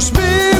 די-ג'יי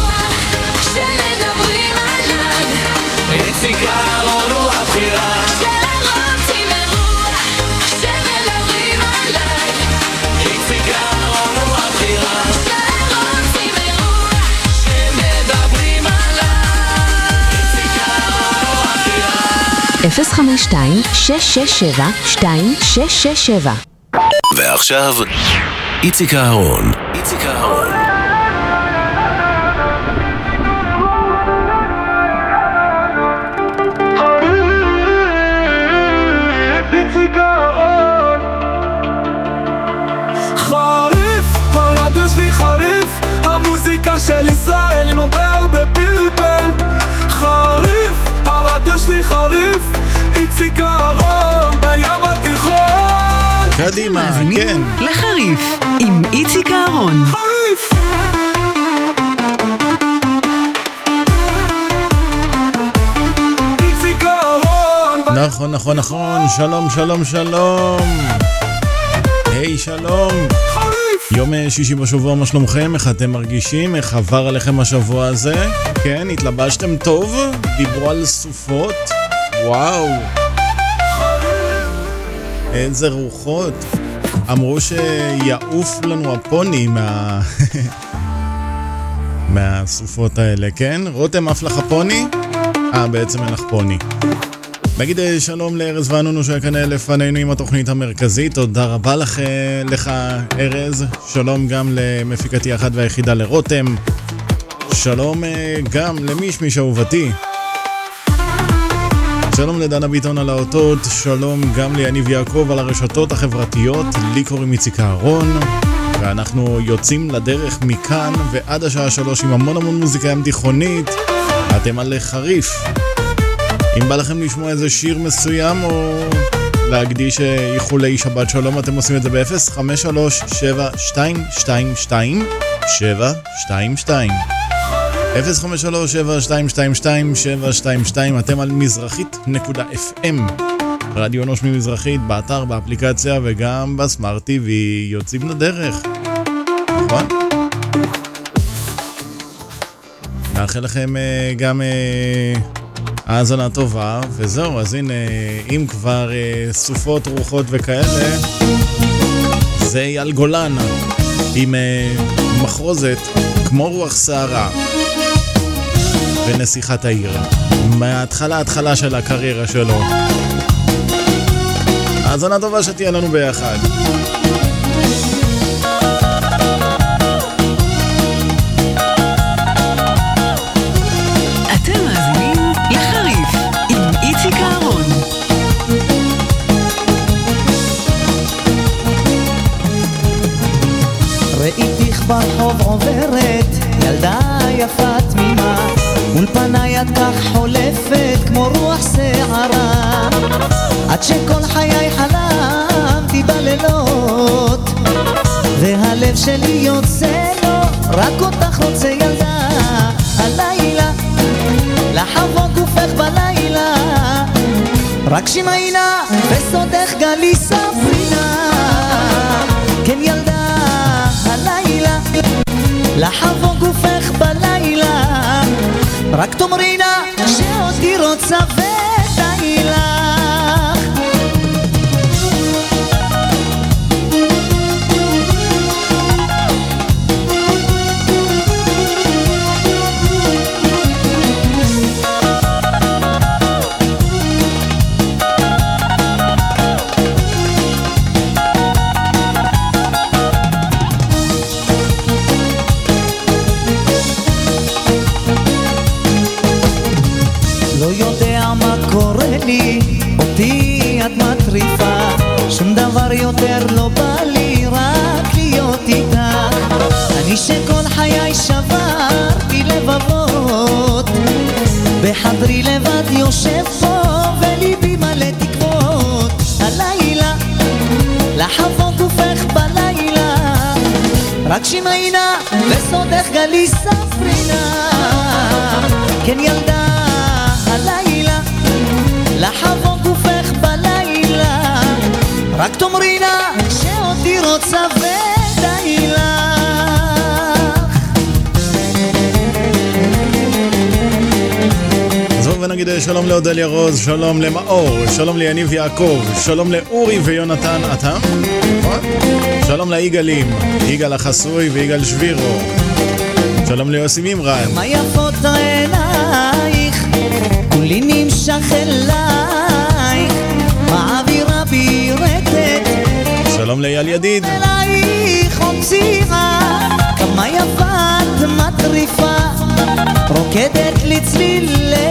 052-667-2667 ועכשיו, איציק אהרון. איציק אהרון. קדימה, כן. לחריף עם איציק אהרון. חריף! נכון, נכון, נכון, שלום, שלום, שלום. היי, שלום. חריף! יום שישי בשבוע, מה שלומכם? איך אתם מרגישים? איך עבר עליכם השבוע הזה? כן, התלבשתם טוב? דיברו על סופות? וואו. איזה רוחות. אמרו שיעוף לנו הפוני מה... מהסופות האלה, כן? רותם עף לך פוני? אה, בעצם אין לך פוני. נגיד אה, שלום לארז וענונו שהיה כאן לפנינו עם התוכנית המרכזית, תודה רבה לך, לך ארז, שלום גם למפיקתי האחת והיחידה לרותם, שלום אה, גם למישמיש אהובתי, שלום לדנה ביטון על האותות, שלום גם ליניב יעקב על הרשתות החברתיות, לי קוראים איציק אהרון, ואנחנו יוצאים לדרך מכאן ועד השעה שלוש עם המון המון מוזיקה ים תיכונית, אתם על חריף. אם בא לכם לשמוע איזה שיר מסוים או להקדיש אה, איחולי שבת שלום, אתם עושים את זה ב-053-7222-722 053-7222-722 אתם על מזרחית.fm רדיו נושמי מזרחית, באתר, באפליקציה וגם בסמארט TV יוצאים לדרך. נכון? נאחל לכם אה, גם אה, האזנה טובה, וזהו, אז הנה, אם כבר אה, סופות רוחות וכאלה, זה אייל גולן עם מחרוזת כמו רוח סערה ונסיכת העיר. מההתחלה התחלה של הקריירה שלו. האזנה טובה שתהיה לנו ביחד. רק שמעינה בסודך גלי ספרינה, כן ילדה, הלילה, לחבוק גופך בלילה, רק תאמרי נא שאותי רוצה ודי בחדרי לבד יושב פה, וליבי מלא תקוות. הלילה, לחבוק גופך בלילה, רק שמעינה בסודך גלי ספרינה. כן ילדה, הלילה, לחבוק גופך בלילה, רק תאמרי לה שאותי רוצה ודי לך. ונגיד אה, שלום לאודליה רוז, שלום למאור, שלום ליניב יעקב, שלום לאורי ויונתן נכון? שלום ליגאלים, יגאל החסוי ויגאל שבירו. שלום ליוסי מימרן, מה יפות עינייך, כולי נמשך אלייך, מעבירה בי רטט, שלום לאייל ידיד, אלייך עוד צעירה, כמה יפה את מטריפה, רוקדת לצלילי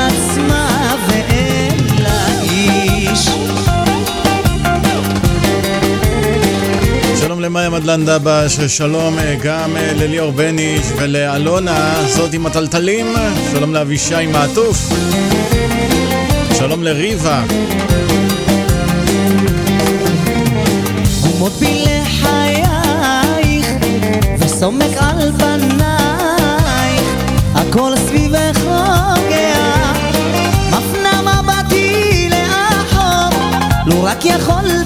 למאיה מדלן דבש, שלום אה, גם אה, לליאור בניש ולאלונה, זאת עם הטלטלים, שלום לאבישי מעטוף, שלום לריבה, וסומק רק יכולתי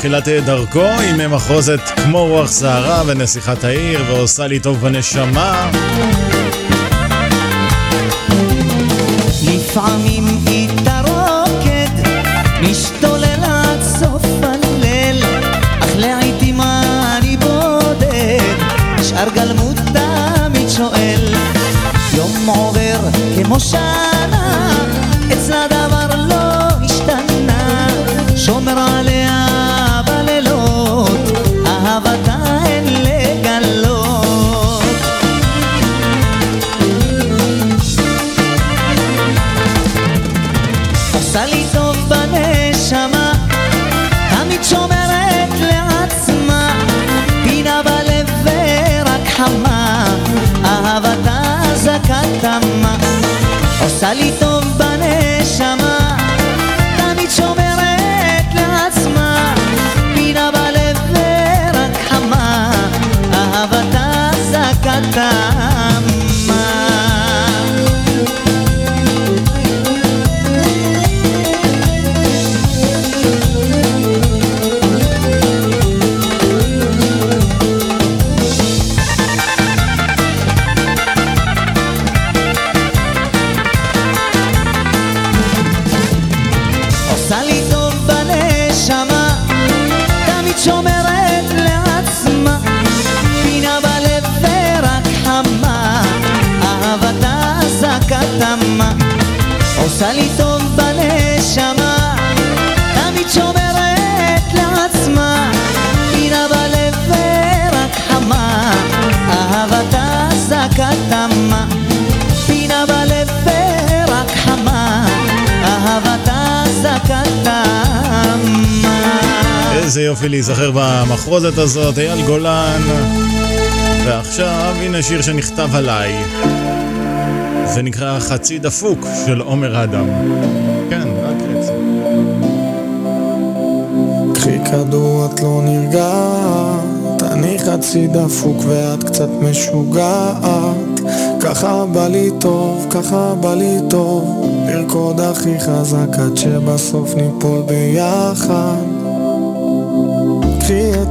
בתחילת אה, דרכו עם אה, מחוזת כמו רוח סערה ונסיכת העיר ועושה לי טוב בנשמה. לפעמים אהבתה זקה תמה, עושה לי טוב בנשמה, תמיד שומרת לעצמה, פינה בלב ורק חמה, אהבתה זקה תמה איזה יופי להיזכר במחרוזת הזאת, אייל גולן. ועכשיו, הנה שיר שנכתב עליי. זה נקרא חצי דפוק של עומר אדם. כן, רק רצה. קחי כדור, את לא נרגעת, אני חצי דפוק ואת קצת משוגעת. ככה בא לי טוב, ככה בא לי טוב, לרקוד הכי חזק עד שבסוף ניפול ביחד.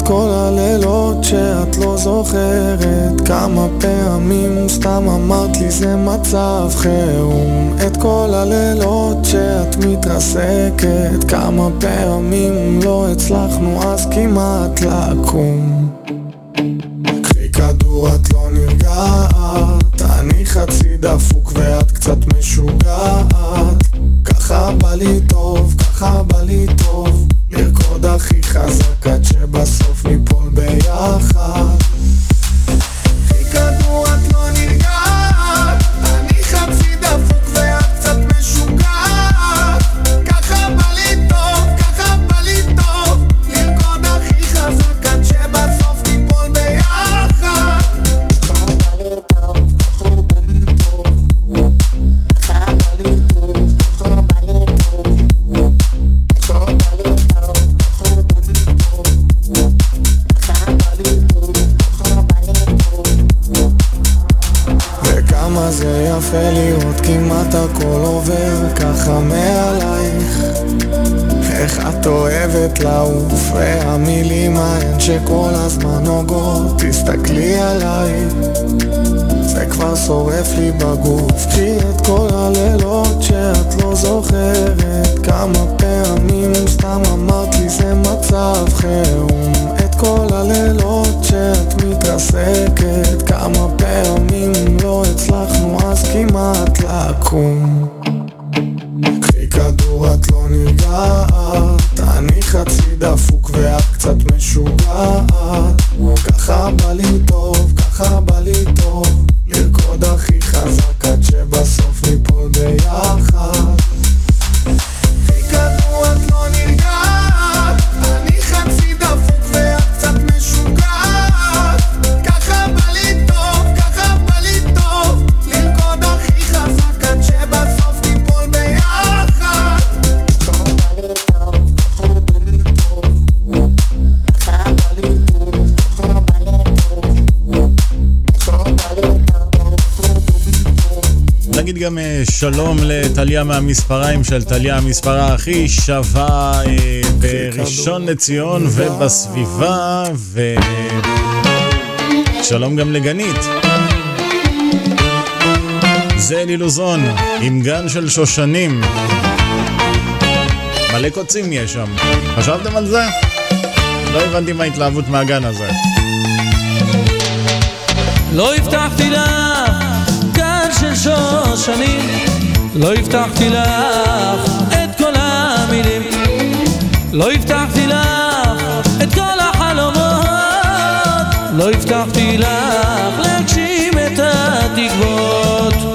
כל הלילות שאת לא זוכרת כמה פעמים סתם אמרת לי זה מצב חירום. את כל הלילות שאת מתרסקת כמה פעמים לא הצלחנו אז כמעט לקום. גם אה, שלום לטליה מהמספריים של טליה המספרה הכי שווה אה, בראשון לציון ובסביבה, ושלום גם לגנית. זה אלי לוזון, עם גן של שושנים. מלא קוצים יש שם. חשבתם על זה? לא הבנתי מה ההתלהבות מהגן הזה. לא הבטחתי של שושנים, לא הבטחתי לך את כל המילים, לא הבטחתי לך את כל החלומות, לא הבטחתי לך להגשים את התקוות.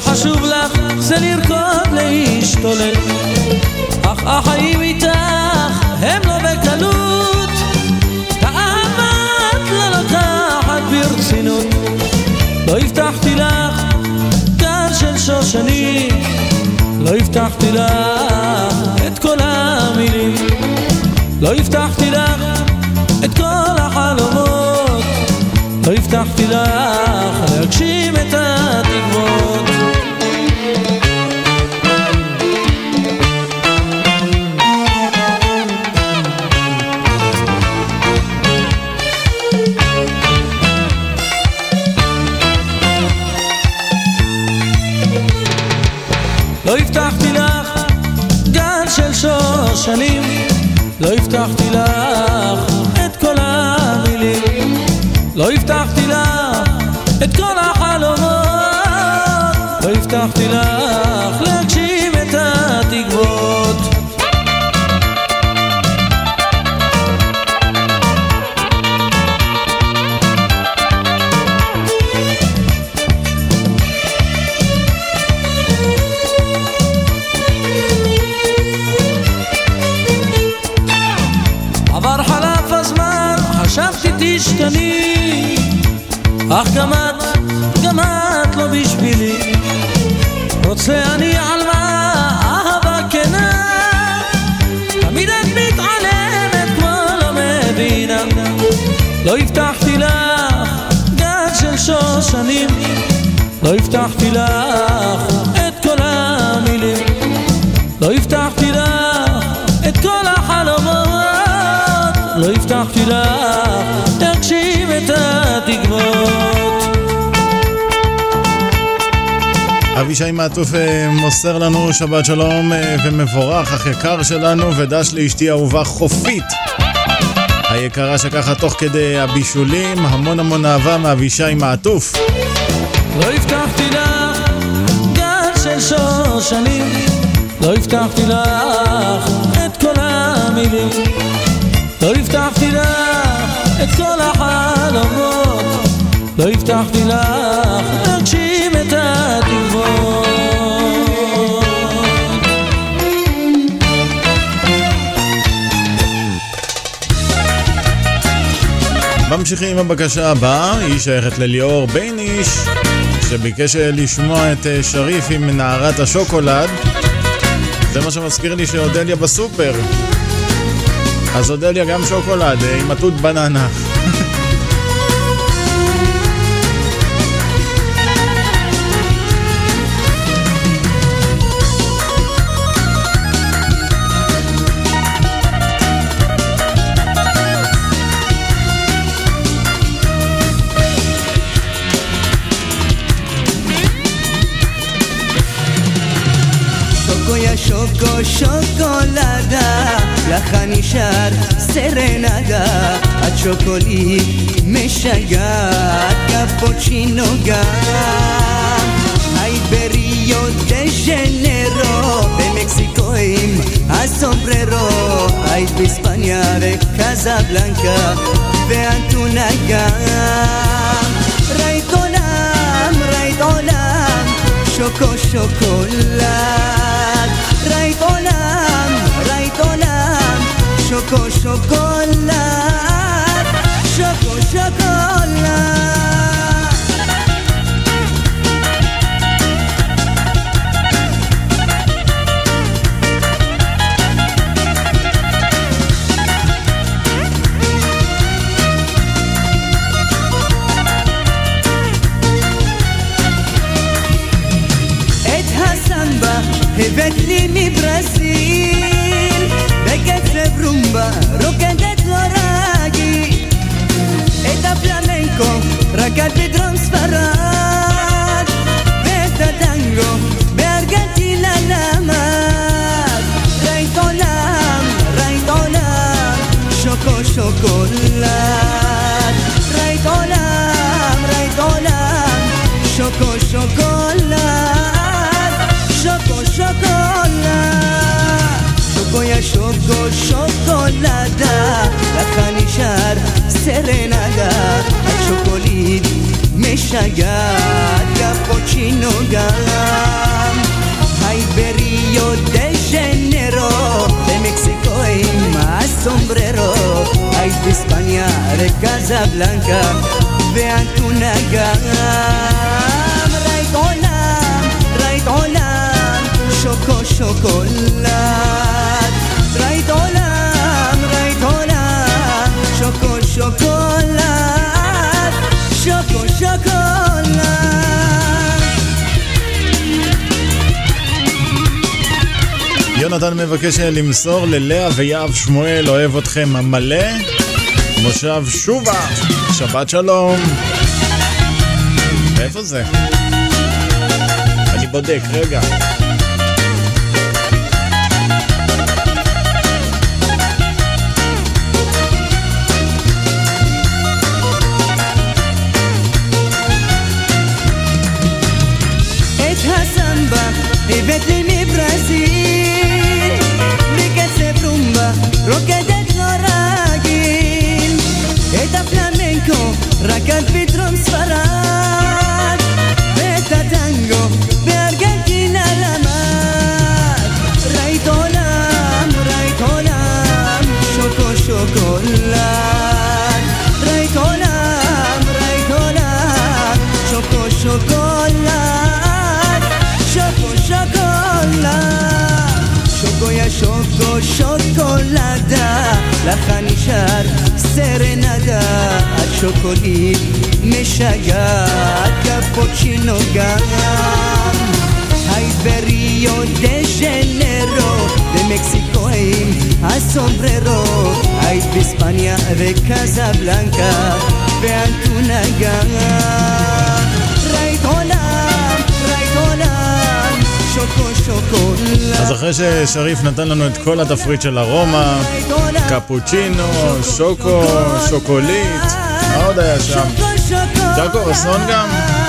שחשוב לך זה לרקוד להשתולל. אך החיים איתך הם לא בקלות. את לא לוקחת ברצינות. לא הבטחתי לך גן של שושנים. לא הבטחתי לך את כל המילים. לא הבטחתי לך את כל החלומות. לא הבטחתי לך להגשים לא הבטחתי לך את כל המילים לא הבטחתי לך את כל החלומות לא הבטחתי לך להגשים את התקוות אבישי מעטוף אה, מוסר לנו שבת שלום אה, ומבורך, אח יקר שלנו, ודש לאשתי אהובה חופית. היקרה שככה תוך כדי הבישולים, המון המון אהבה מאבישי מעטוף. לא הבטחתי לך גן של שושנים. לא הבטחתי לך את כל המילים. לא הבטחתי לך את כל החלומות. לא הבטחתי לך להגשים את התקוות ממשיכים עם הבקשה הבאה, היא שייכת לליאור בייניש, שביקש אה, לשמוע את אה, שריף עם נערת השוקולד. זה מה שמזכיר לי שאודליה בסופר. אז אודליה גם שוקולד, אה, עם התות בננה. יא שוקו שוקולדה, לך נשאר סרנדה, את שוקולית משגעת, קפוצ'ינו גם. היית בריו דה ז'נרו, במקסיקו עם הסומבררו, היית באספניה וקזבלנקה, ואנטונה גם. ראית עולם, şoko şokolat Şoko şokolat Et Hasan ba hevetli mi biraz. בקצב רומבה רוקדת לא רגיל את הפלמנקו רקד בדרום ספרד ואת הטנגו בארגנטינה למד ראית עולם, ראית עולם, שוקו שוקולד ראית עולם, ראית עולם, שוקו שוקולד שוקו שוקולד שוקו יא שוקו שוקולדה לך נשאר סרנדה השוקוליד משגעת קפוצ'ינו גם היית בריו דה ז'נרו במקסיקו עם הסומבררו היית בספניה וקזבלנקה ואנטונה גם ראית עולם, ראית עולם, שוקו שוקולד יונתן מבקש למסור ללאה ויהב שמואל, אוהב אתכם המלא. מושב שובה, שבת שלום. איפה זה? אני בודק, רגע. השוקוליד משגעת קפוצ'ינו גם היית בריו דה ז'נרו במקסיקו עם הסומבררו. היית בספניה וקזבלנקה ואנטונה גם ראית עולם, ראית עולם, שוקו אז אחרי ששריף נתן לנו את כל התפריט של ארומה, קפוצ'ינו, שוקו, שוקולית, מה עוד היה שם? ג'אקו רסון גם?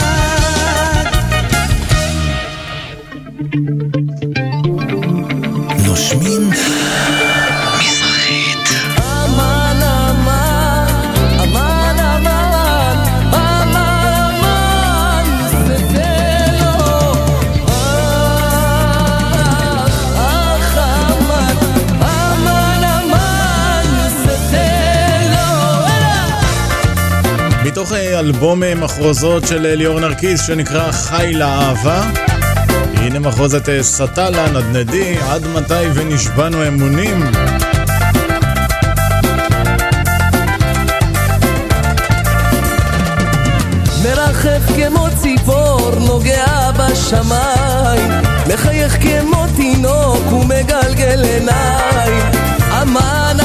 אלבום אה, מחרוזות של אה, ליאור נרקיס שנקרא חי לאהבה. הנה מחרוזת אה, סטלה, נדנדי, עד מתי ונשבענו אמונים. מרחף כמו ציפור נוגע בשמיים מחייך כמו תינוק ומגלגל עיניים אמן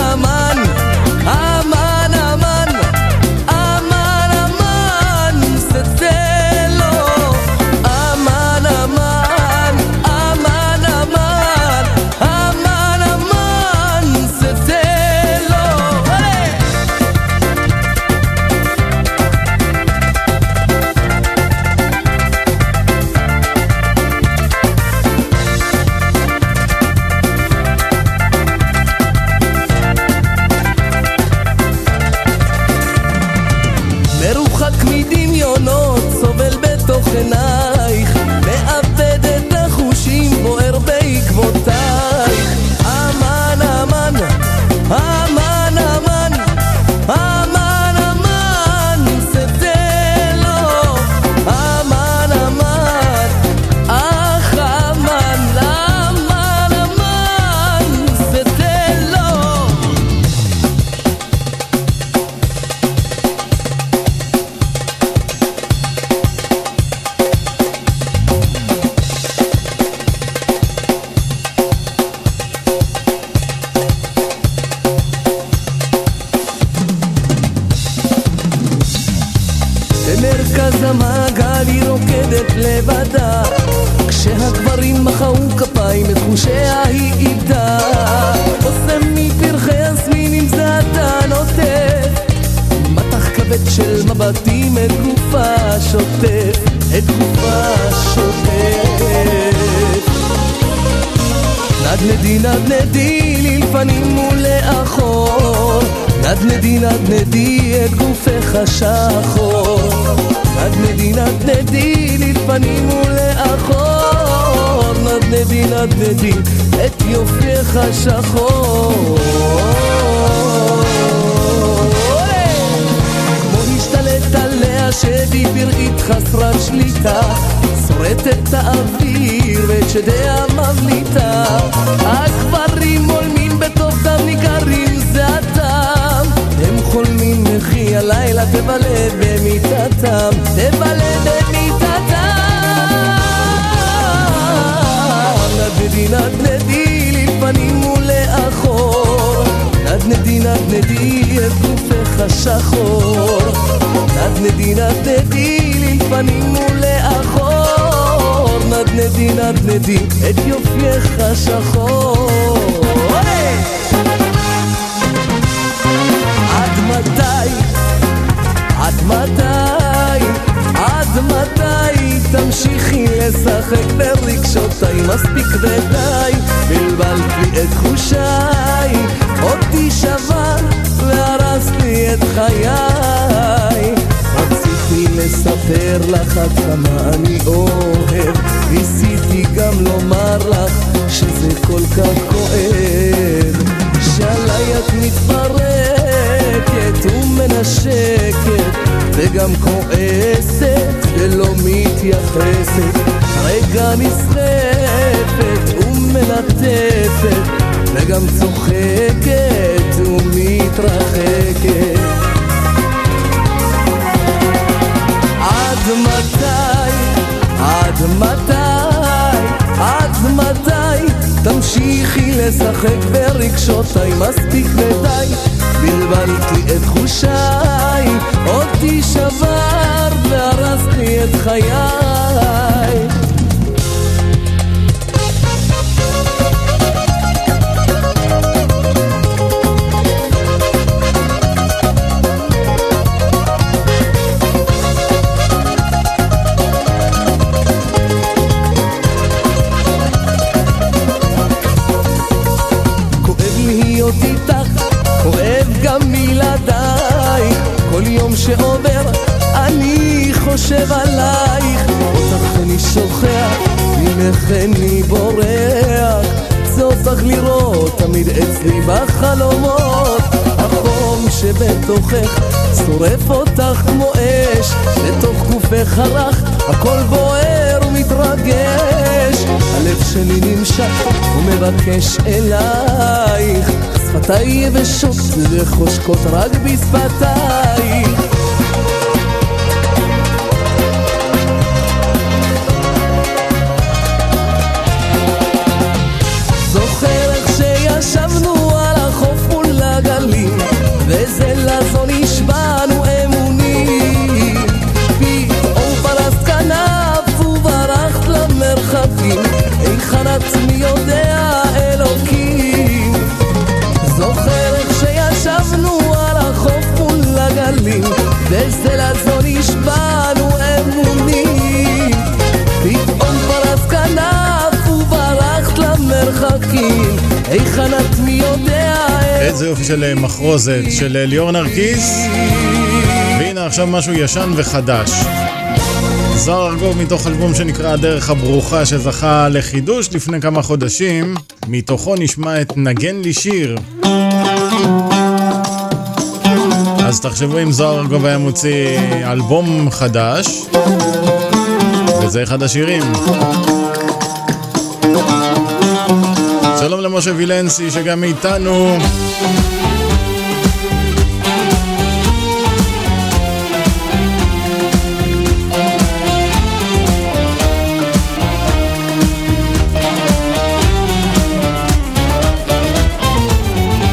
ללפנים ולאחור. נדנדי נדנדי את גופך השחור נדנדי נדנדי ללפנים ולאחור. נדנדי נדנדי את יופייך השחור. כמו השתלט עליה שבי פראית חסרת שליטה. שורטת את האוויר ואת שדיה מבליטה. הגברים הולמים חולמים וכי הלילה תבלה במיטתם תבלה במיטתם. נדנדי נדנדי לפנים ולאחור נדנדי נדנדי את גופך השחור. נדנדי נדנדי לפנים ולאחור נדנדי נדנדי את יופייך השחור מתי, עד מתי? תמשיכי לשחק ברגשותיי מספיק ודי. בלבלת לי את תחושיי אותי שבר והרסת לי את חיי. רציתי לספר לך עד כמה אני אוהב. ניסיתי גם לומר לך שזה כל כך כואב. שעליי את מתפרקת ומנשקת וגם כועסת ולא מתייחסת. רגע נסחפת ומלטפת וגם צוחקת ומתרחקת. עד מתי, עד מתי, עד מתי? תמשיכי לשחק ברגשותיי מספיק ודי בלבלת לי את תחושיי אותי שברת והרסת לי את חיי ממך אני בורח. זה לראות תמיד אצלי בחלומות. החום שבתוכך שורף אותך כמו אש. לתוך גופך הרך הכל בוער ומתרגש. הלב שלי נמשך ומבקש אלייך. שפתיי יבשות וחושקות רק בשפתייך היכן את מי יודע איזה יופי של אה, מחרוזת של אה, ליאור נרקיס. והנה עכשיו משהו ישן וחדש. זוהר ארגוב מתוך אלבום שנקרא הדרך הברוכה שזכה לחידוש לפני כמה חודשים. מתוכו נשמע את נגן לי שיר. אז תחשבו אם זוהר ארגוב היה מוציא אלבום חדש, וזה אחד השירים. שלום למשה וילנסי שגם איתנו.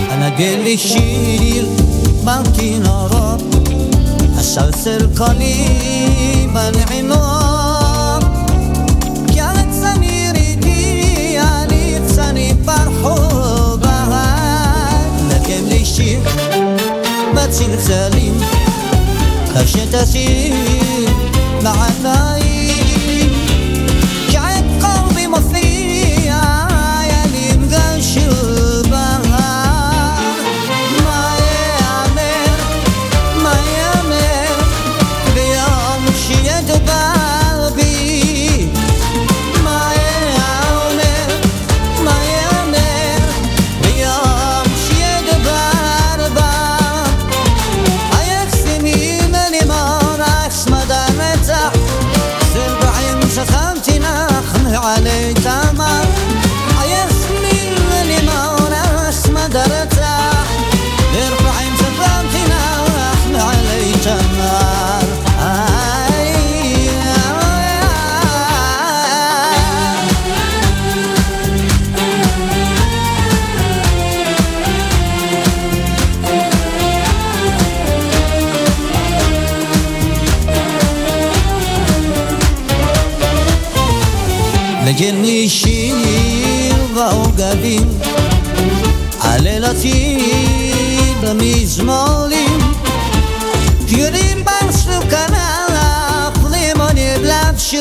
הנגן לי שיר בכינורות, השלסל קולי בנעימות الشيخ ما تصير سليم خشيت أسير مع الناي גבים הלילותים במזמורים. תראי בנסו כנף לימוני בלבשו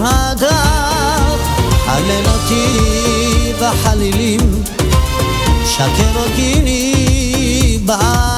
הדף הלילותים והחלילים שקר אותי בעם.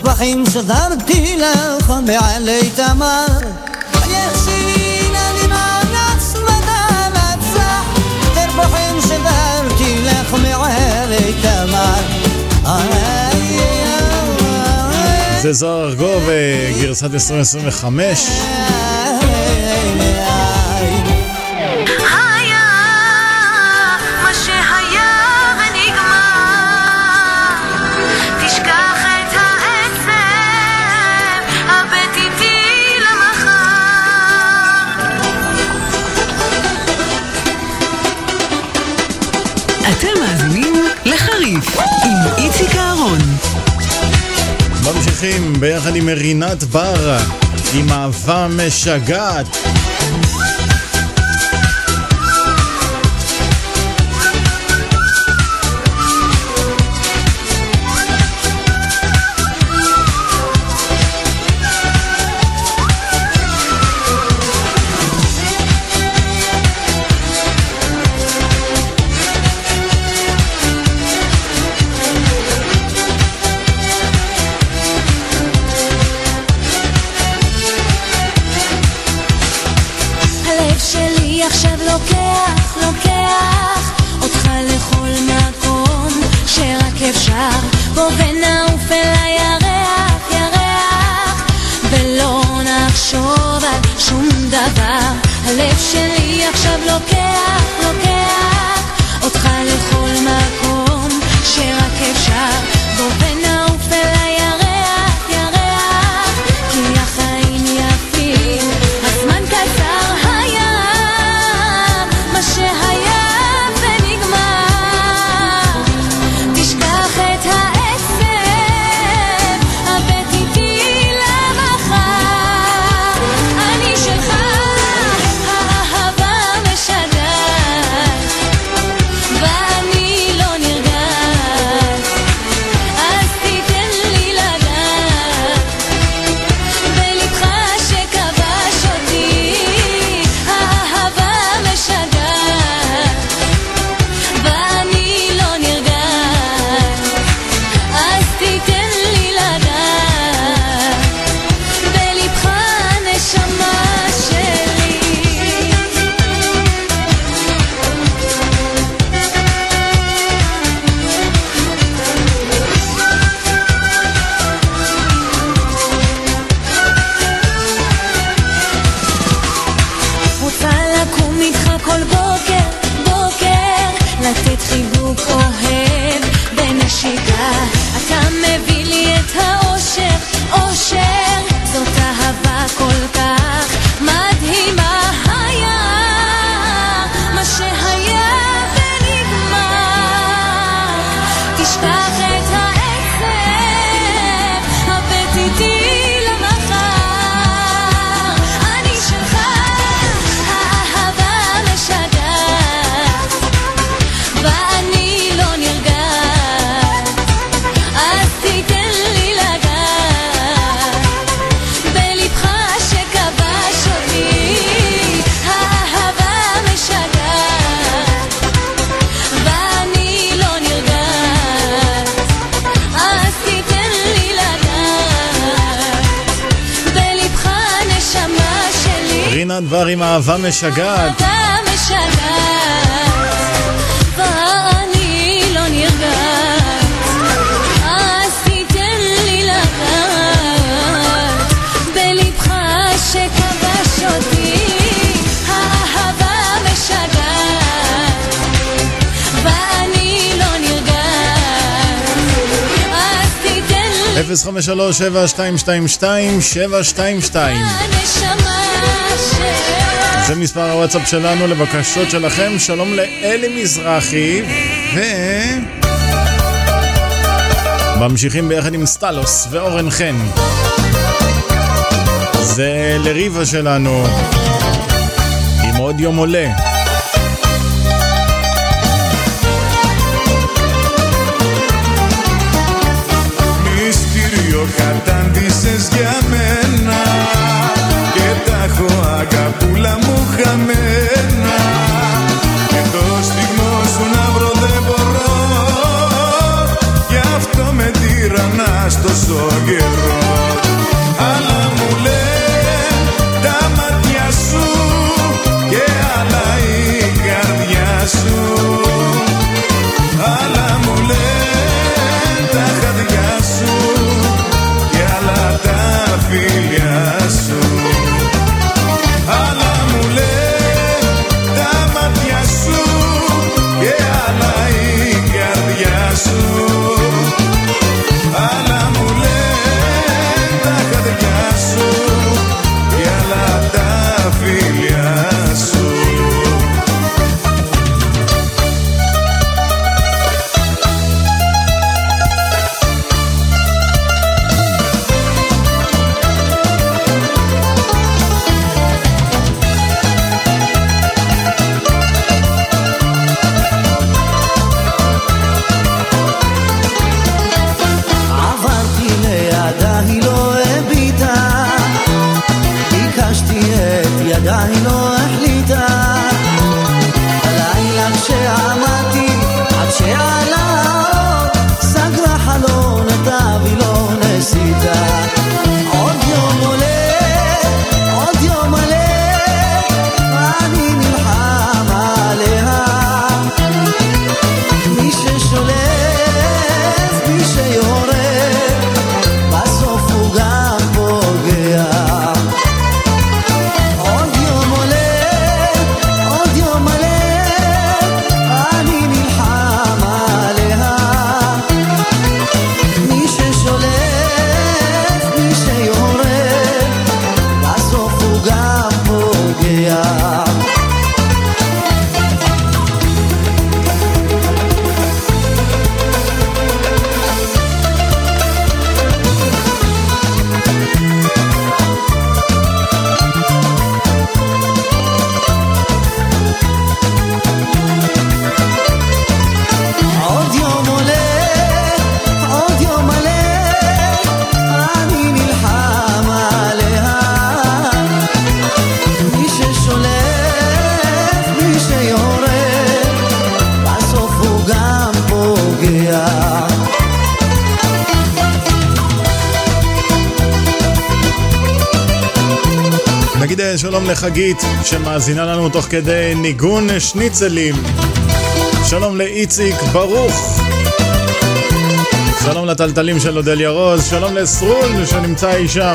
פרחים שזרתי לך מעלי תמר פרחים שזרתי לך מעלי תמר זה זוהר גוב, אה, גרסת 2025. ביחד עם רינת בר, עם אהבה משגעת. Gosh, 053-722-722 זה מספר הוואטסאפ שלנו לבקשות שלכם. שלום לאלי מזרחי, ו... ממשיכים ביחד עם סטלוס ואורן חן. זה לריבה שלנו, עם עוד יום עולה. חגית שמאזינה לנו תוך כדי ניגון שניצלים. שלום לאיציק ברוך. שלום לטלטלים של אודליה רוז, שלום לסרול שנמצא אי שם.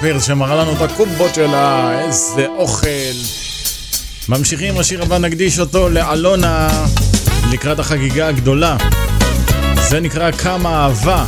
פירס שמראה לנו את הקובות שלה, איזה אוכל. ממשיכים השיר הבא, נקדיש אותו לאלונה לקראת החגיגה הגדולה. זה נקרא כמה אהבה.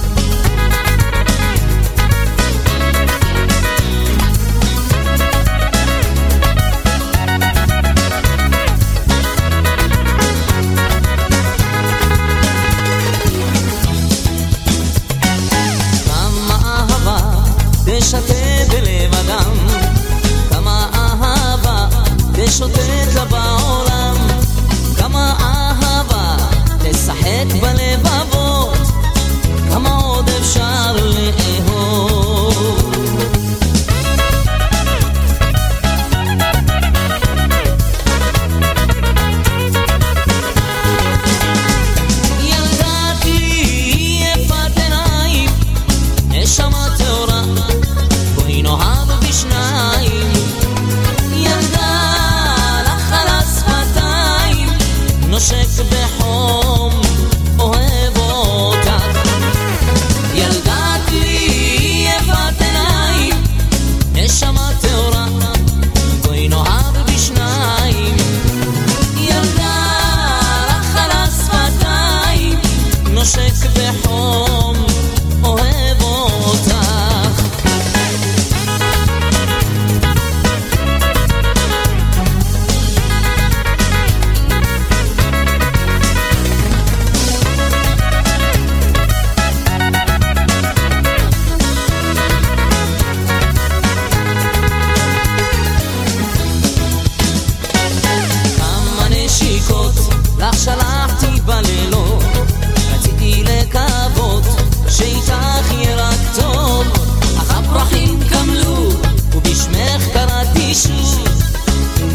eso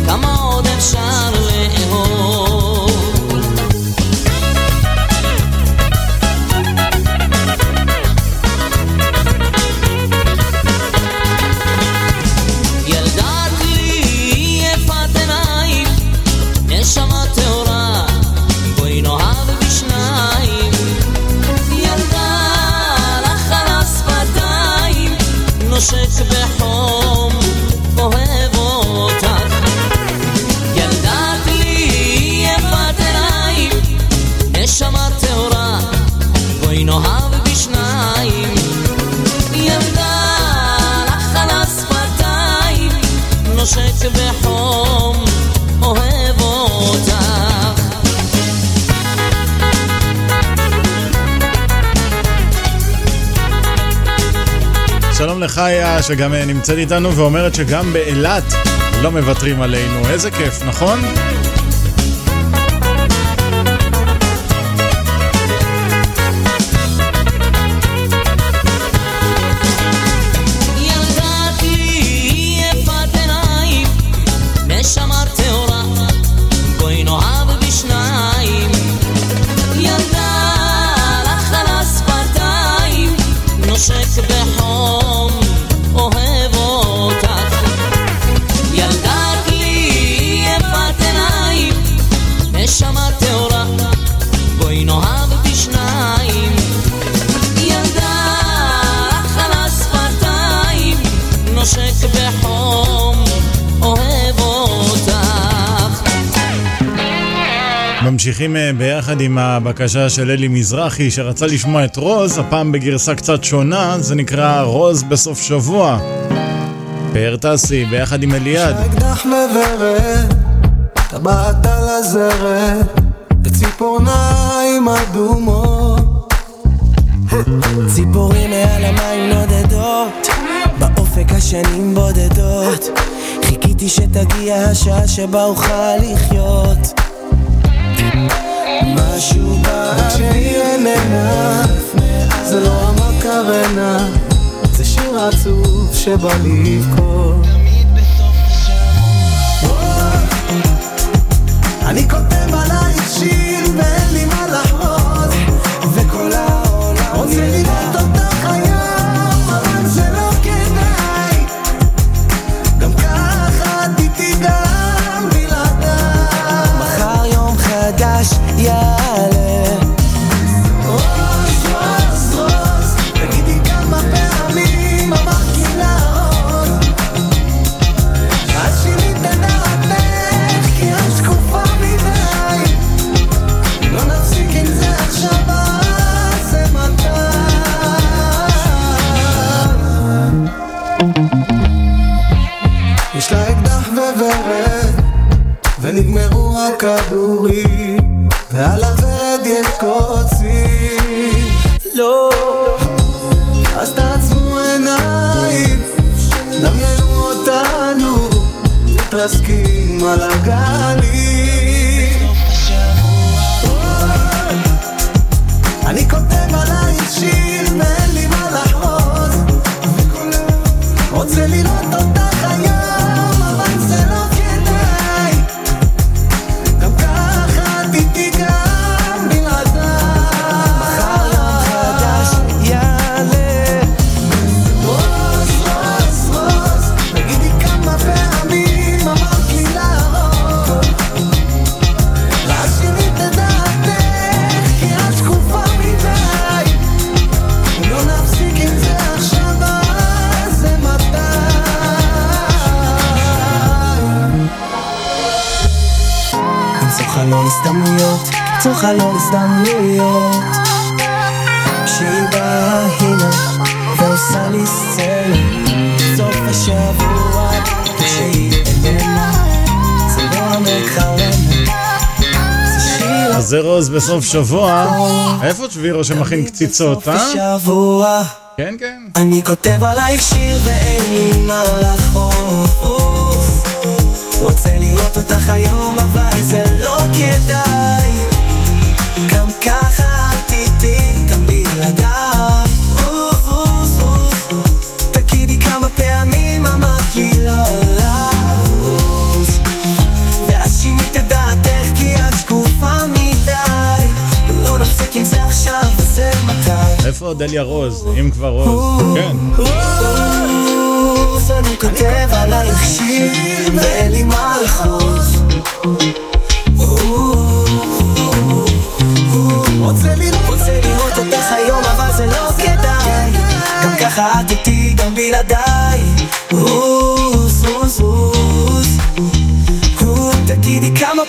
Come on. שגם אה, נמצאת איתנו ואומרת שגם באילת לא מוותרים עלינו. איזה כיף, נכון? ממשיכים אה, ביחד עם הבקשה של אלי מזרחי שרצה לשמוע את רוז, הפעם בגרסה קצת שונה, זה נקרא רוז בסוף שבוע. פאר טסי ביחד עם אליעד. אקדח וורד, טבעת על הזרת, בציפורניים אדומות. ציפורים מעל המים נודדות, באופק השנים בודדות. חיכיתי שתגיע השעה שבה אוכל לחיות. משהו באוויר איננה, זה לא המקרנה, זה שיר עצוב שבא לבכות. אני כותב עלייך מתרסקים על חלון הזדמנויות. כשהיא באה הנה ועושה לי סצנה, סוף השבוע, כשהיא איננה, זה לא שיר אז זה רוז בסוף שבוע. איפה שבירו שמכין קציצות, אה? כן, כן. אני כותב עלייך שיר ואין לי מה לחוף רוצה לראות אותך היום אבל זה לא כדאי איפה דליה רוז? אם כבר רוז. כן. אני רוס רוס רוס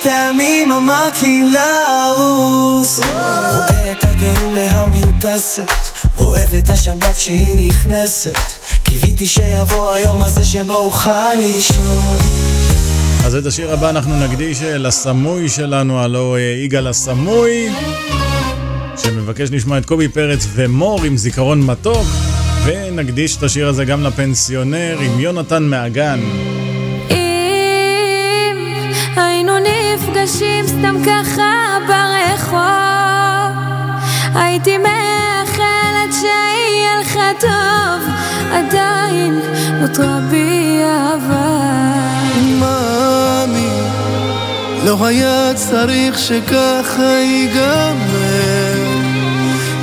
פעמים אמרת לי לרוס רואה את הגאולה המרפסת אוהב את השבת שהיא נכנסת קיוויתי שיבוא היום הזה שבו אוכל לישון אז את השיר הבא אנחנו נקדיש אה, לסמוי שלנו, הלו אה, יגאל הסמוי, שמבקש לשמוע את קובי פרץ ומור עם זיכרון מתוק, ונקדיש את השיר הזה גם לפנסיונר עם יונתן מהגן. אם היינו נפגשים סתם ככה ברחוב הייתי מאחלת שיהיה לך טוב עדיין נותרה בי אהבה מאמי, לא היה צריך שככה ייגמר.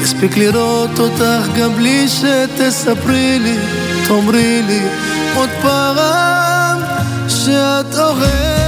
יספיק לראות אותך גם בלי שתספרי לי, תאמרי לי עוד פעם שאת אוהבת.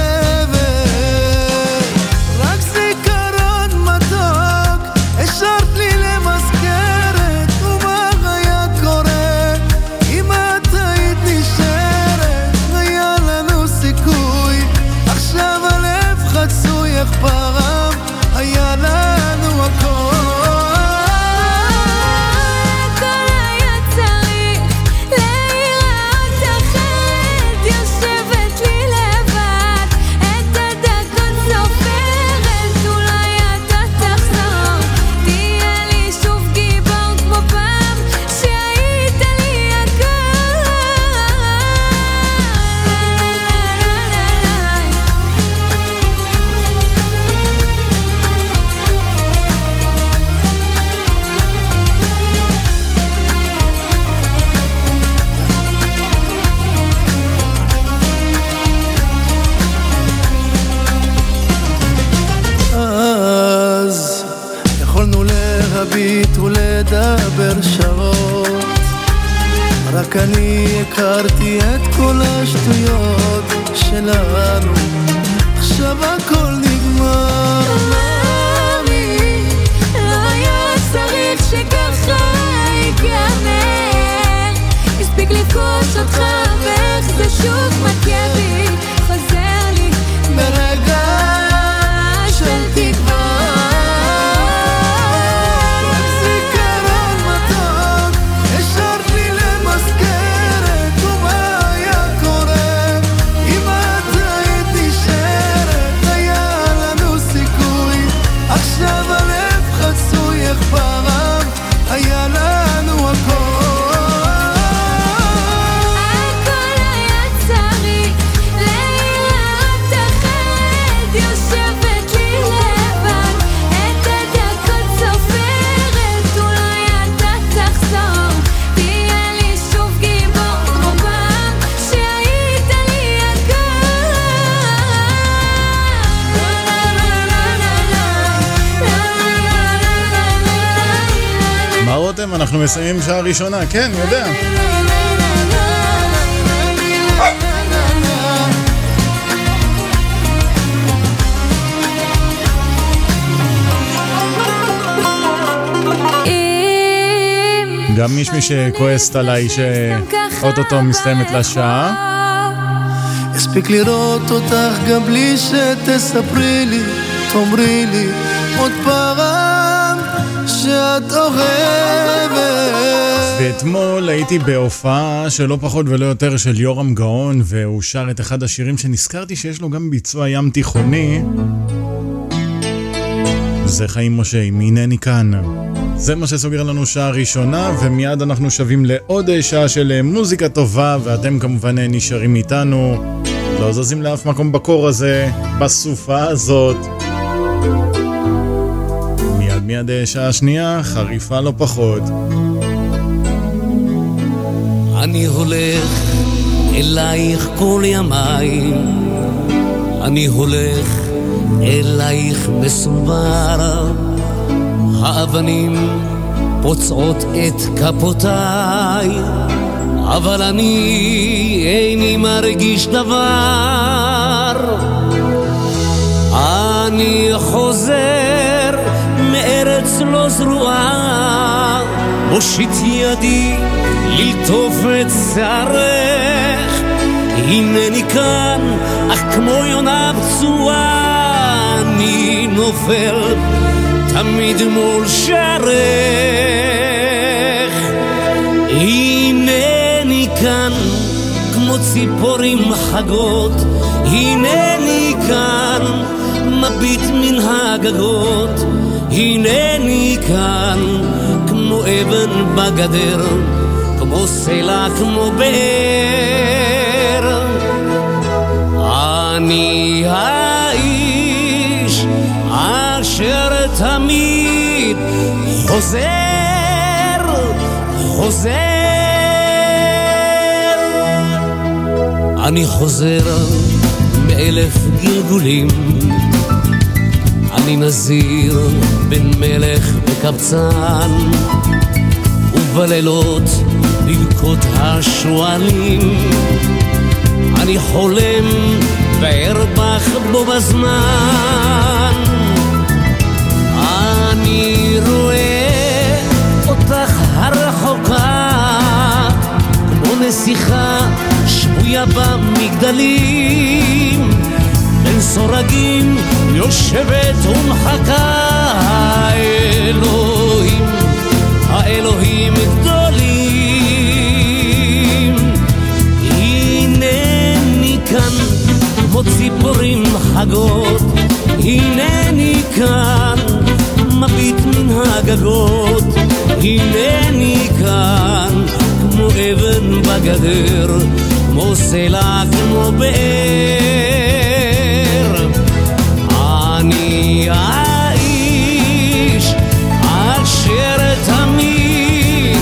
מסיימים שעה ראשונה, כן, יודע. גם מישהי שכועסת עליי שאו-טו-טו מסתיימת לה שעה. הספיק לראות אותך גם בלי שתספרי לי, תאמרי לי עוד פעם שאת אוהבת. ואתמול הייתי בהופעה של לא פחות ולא יותר של יורם גאון, והוא שר את אחד השירים שנזכרתי שיש לו גם ביצוע ים תיכוני. זה חיים משה, עם הנני כאן. זה מה שסוגר לנו שעה ראשונה, ומיד אנחנו שבים לעוד שעה של מוזיקה טובה, ואתם כמובן נשארים איתנו. לא זזים לאף מקום בקור הזה, בסופה הזאת. מיד מיד שעה שנייה, חריפה לא פחות. אני הולך אלייך כל ימיי, אני הולך אלייך מסונבר, האבנים פוצעות את כפותיי, אבל אני איני מרגיש דבר. אני חוזר מארץ לא זרועה, מושיט ידי ללטוף את שערך. הנני כאן, אך כמו יונה פצועה, אני נופל תמיד מול שערך. הנני כאן, כמו ציפורים חגות, הנני כאן, מביט מן הגגות, הנני כאן, כמו אבן בגדר, כמו סלע, כמו באר. אני האיש אשר תמיד חוזר, חוזר. אני חוזר מאלף גלגולים, אני נזיר בין מלך וקבצן, ובלילות בבכות השועלים, אני חולם וארבח בו בזמן. אני רואה אותך הרחוקה, כמו נסיכה שבויה במגדלים, בין סורגים יושבת ומחכה. האלוהים, האלוהים גדולים. כמו ציפורים חגות, הנני כאן מביט מן הגגות, הנני כאן כמו אבן בגדר, כמו סלע, כמו באר. אני האיש אשר תמיד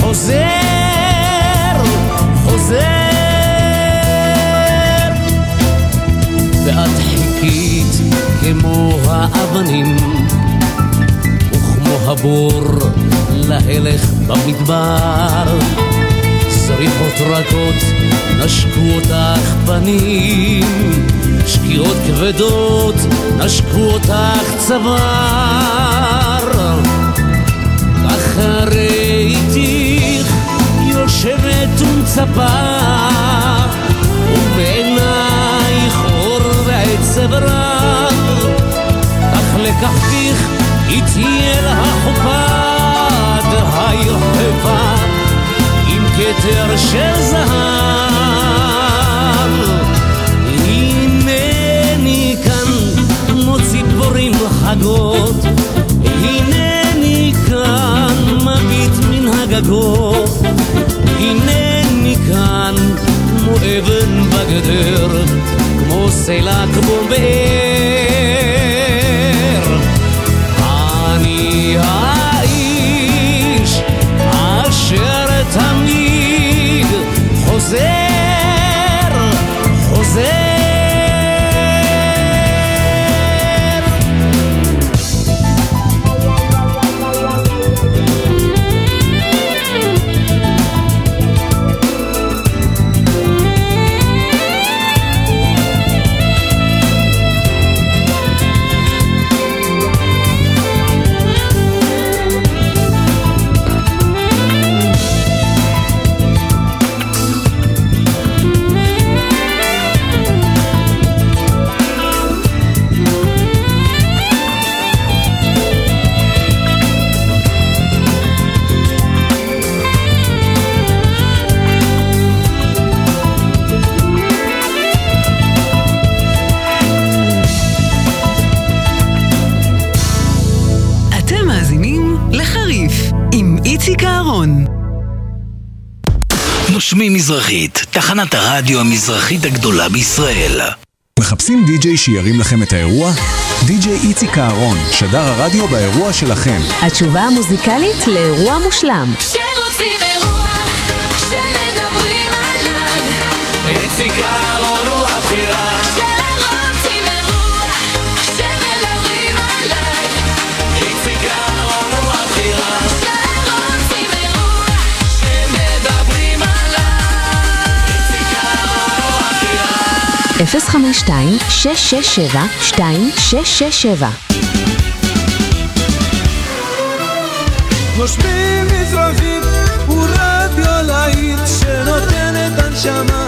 חוזר. כמו האבנים וכמו הבור להלך במדבר. זריחות רכות נשקו אותך פנים, שקיעות כבדות נשקו אותך צוואר. אחרי איתך יושבת ומצפה, ובעינייך אור ועצב רב, לקחתיך איתי אל החופה, דהי רחבה, עם כתר של זהב. הנני כאן כמו ציפורים חגות, הנני כאן מביט מן הגגות, הנני כאן כמו אבן בגדר, כמו סלע כמו באר. נושמים מזרחית, תחנת הרדיו המזרחית הגדולה בישראל. מחפשים די-ג'יי שירים לכם את האירוע? די-ג'יי איציק אהרון, שדר הרדיו באירוע שלכם. התשובה המוזיקלית לאירוע מושלם. כשרוצים אירוע, כשמדברים עליו, איציק אהרון הוא הבחירה. 052-667-2667 נושמים מזרחית הוא רדיו להיט שנותן את הנשמה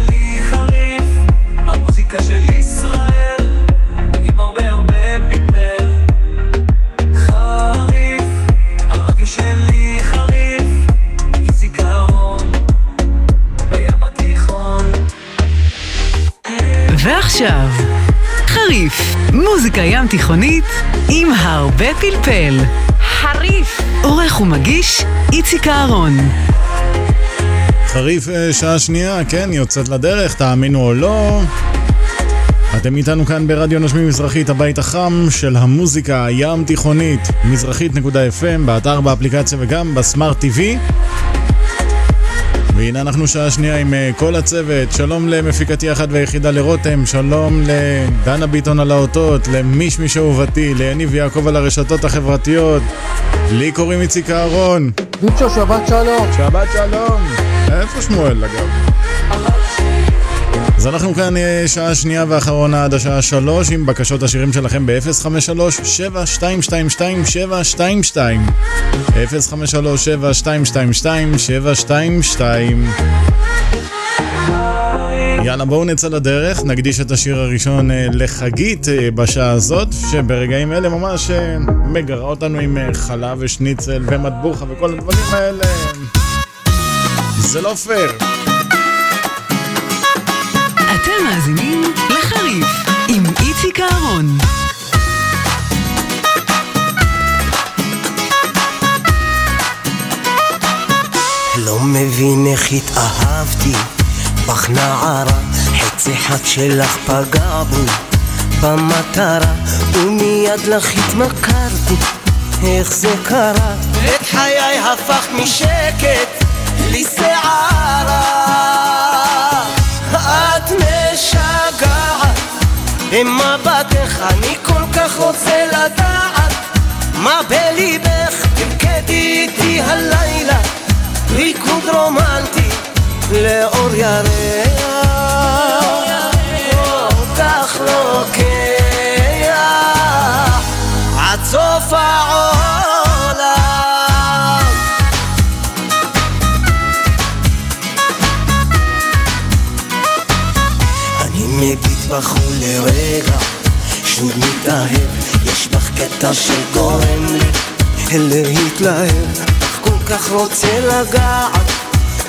אהרון. חריף אה, שעה שנייה, כן, יוצאת לדרך, תאמינו או לא. אתם איתנו כאן ברדיו נושמים מזרחית, הבית החם של המוזיקה הים תיכונית, מזרחית.fm, באתר, באפליקציה וגם בסמארט TV. והנה אנחנו שעה שנייה עם אה, כל הצוות, שלום למפיקתי אחת והיחידה לרותם, שלום לדנה ביטון על האותות, למישמיש אהובתי, ליניב יעקב על הרשתות החברתיות, לי קוראים איציק אהרון. ביצ'ו, שבת שלום. שבת שלום. איפה שמואל אגב? אז אנחנו כאן אה, שעה שנייה ואחרונה עד השעה שלוש עם בקשות השירים שלכם ב-053-7222-722 053-7222-722 יאללה בואו נצא לדרך, נקדיש את השיר הראשון אה, לחגית אה, בשעה הזאת שברגעים אלה ממש אה, מגרה אותנו עם חלב ושניצל ומטבוחה וכל הדברים האלה. זה לא פייר. אתם מאזינים לחריף עם איציק אהרון. לא מבין איך התאהבתי בך נערה, חצי אחד שלך פגע בי במטרה, ומיד לך התמכרתי, איך זה קרה? את חיי הפך משקט לסערה. את משגעת, במבטך אני כל כך רוצה לדעת מה בליבך, תרקדי איתי הלילה ריקוד רומנטי לאור ירח אותך לוקח עד סוף העולם. אני מביט בך ולרגע שוב מתאהב יש בך קטע שגורם לי להתלהב. כל כך רוצה לגעת,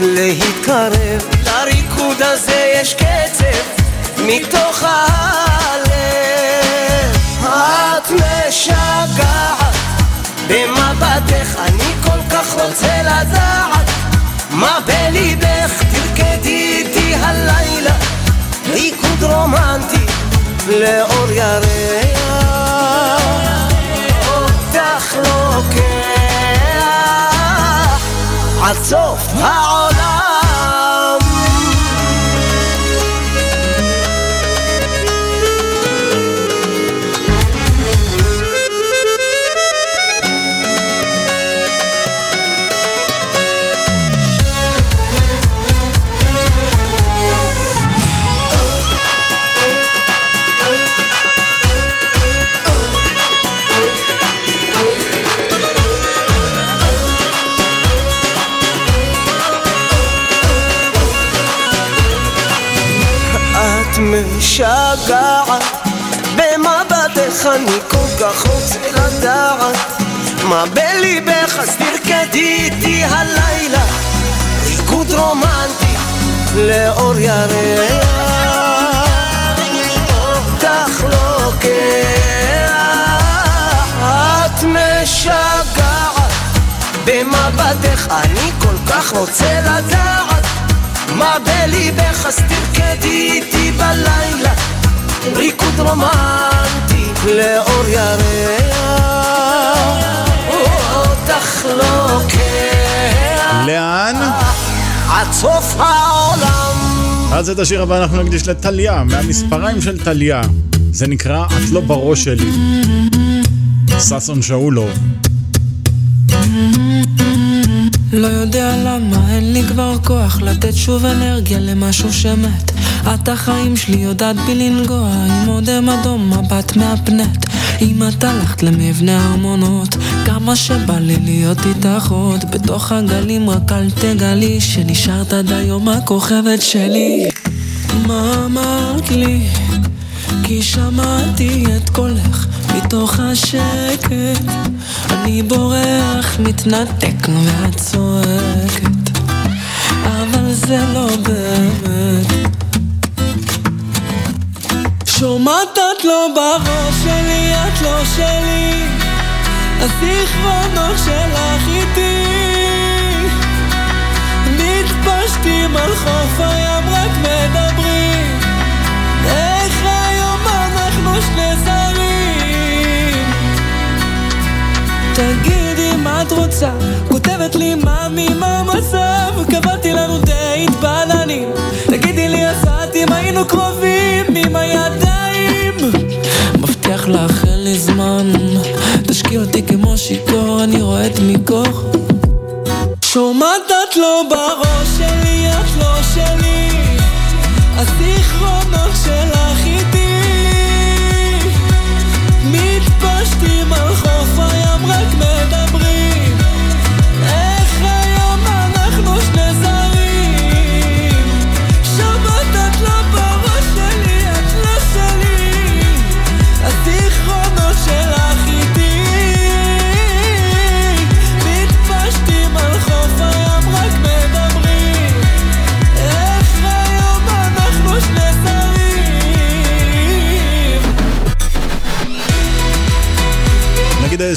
להתקרב. לריקוד הזה יש קצב מתוך הלב. את משגעת, במבטך אני כל כך רוצה לדעת מה בליבך, תרקדי איתי הלילה, ריקוד רומנטי לאור ירח. עד סוף העולם משגעת. במבטך אני כל כך רוצה לדעת. מה בליבך אז תרקדי איתי הלילה. ריקוד רומנטי לאור ירח. את משגעת. במבטך אני כל כך רוצה לדעת. מה בליבך אז תרקדי איתי בלילה ריקוד רומנטי לאור ירח אותך לוקח לאן? עד סוף העולם אז את השיר הבא אנחנו נקדיש לטליה, מהמספריים של טליה. זה נקרא "את לא בראש שלי". ששון שאולוב. לא יודע למה, אין לי כבר כוח לתת שוב אנרגיה למשהו שמת. את החיים שלי יודעת בי לנגוע עם אודם אדום, מבט מהפנט. אם את הלכת למבנה ארמונות, כמה שבא לי להיות איתך עוד בתוך הגלים, רק אל תגלי שנשארת עד היום הכוכבת שלי. מה אמרת לי? כי שמעתי את קולך מתוך השקט. אני בורח, מתנתק ואת צועקת. אבל זה לא באמת. שומעת את לא בראש שלי, את לא שלי. הזיכרונות שלך איתי. מתפשטים על חוף הים רק מדברים איך היום אנחנו שני זרים תגידי מה את רוצה? כותבת לי מה המצב? קבעתי לנו דייט בננים. תגידי לי יצאת אם היינו קרובים עם הידיים? מבטיח לך אין לי זמן. תשקיע אותי כמו שיכור אני רועד מכוך שומעת את לא בראש שלי, את לא שלי. הזיכרונות שלך איתי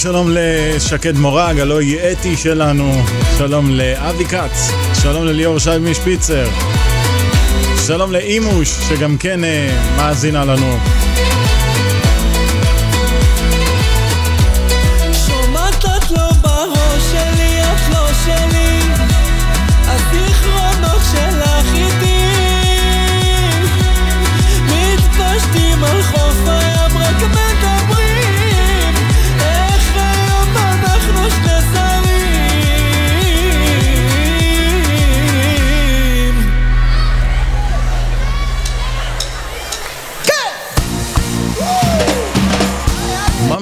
ושלום לשקד מורג, הלוא היא אתי שלנו, שלום לאבי כץ, שלום לליאור שי משפיצר, שלום לאימוש, שגם כן אה, מאזינה לנו.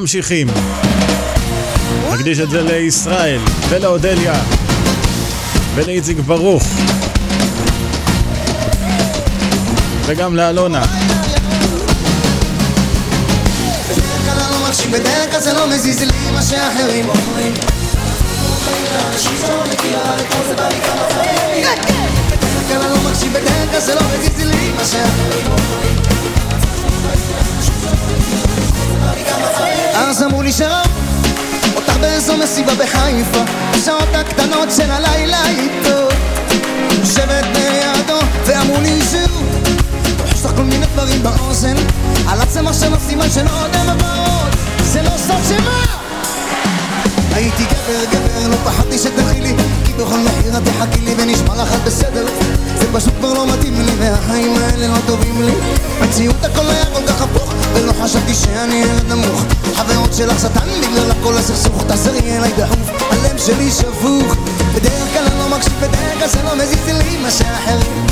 ממשיכים. נקדיש את זה לישראל, ולאודליה, ולאיציק ברוך, וגם לאלונה. בדרך כלל זה לא מזיז לי מה שאחרים אומרים בדרך כלל זה לא מזיז לי מה שאחרים אומרים אז אמרו לי שרב אותך באיזו מסיבה בחיפה. בשעות הקטנות של הלילה איתו. יושבת לידו ואמרו לי שהוא יש לך כל מיני דברים באוזן. על הצמח של הסימן של עוד המבעות זה לא סוד שמה. הייתי גבר גבר לא פחדתי שתתחילי כי בכל מחיר את תחכי לי ונשמע לך בסדר. זה פשוט כבר לא מתאים לי והחיים האלה לא טובים לי. במציאות הכל היה כל כך הפוך ולא חשבתי שאני ילד נמוך. חברות שלך שטן בגלל הכל הסכסוך תעזרי אליי דחוף. הלב שלי שפוך. בדרך כלל אני לא מקשיב בדרך כלל זה לא מזיז לי מה שאחרים.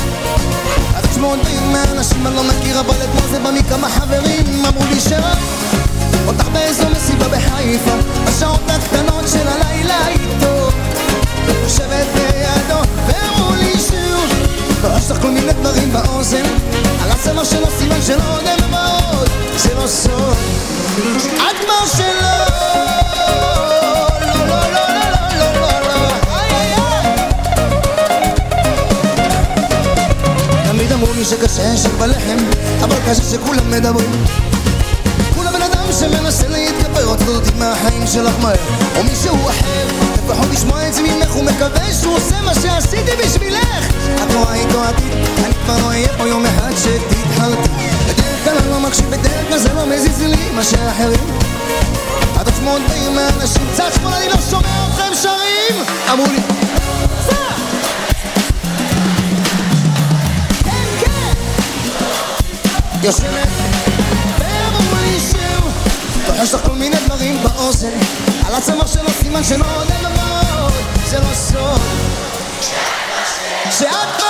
אז תשמעו דברים מהאנשים אני לא מכיר אבל אתמול זה בא מכמה חברים. אמרו לי שרק אותך באיזו מסיבה בחיפה. בשעות הקטנות של הלילה איתו. יושבת לידו ואמרו יש לך כל מיני דברים באוזן על הצבע של הסימן של עוד אמהות זה לא סוד. שלו. תמיד אמרו לי שקשה שק בלחם אבל קשה שכולם מדברים. כולה בן אדם שמנסה להתגבר עוד אותי מהחיים שלך מהר או מישהו אחר. לפחות לשמוע את זה ממך ומקווה שהוא עושה מה שעשיתי בשבילך. את היית או עתיד אני כבר לא אהיה פה יום אחד שתתחרתי בדרך כלל אני לא מקשיב בדרך כלל זה לא מזיז לי מה שאחרים. עד עצמו עוד באים מהאנשים צד שמאל אני לא שומע אתכם שרים. אמרו לי יושבת ואמרו לי שהוא יש לך כל מיני דברים באוזן על הצמח שלו סימן שלא עוד אין לבאות זה לא סוד. שאת פה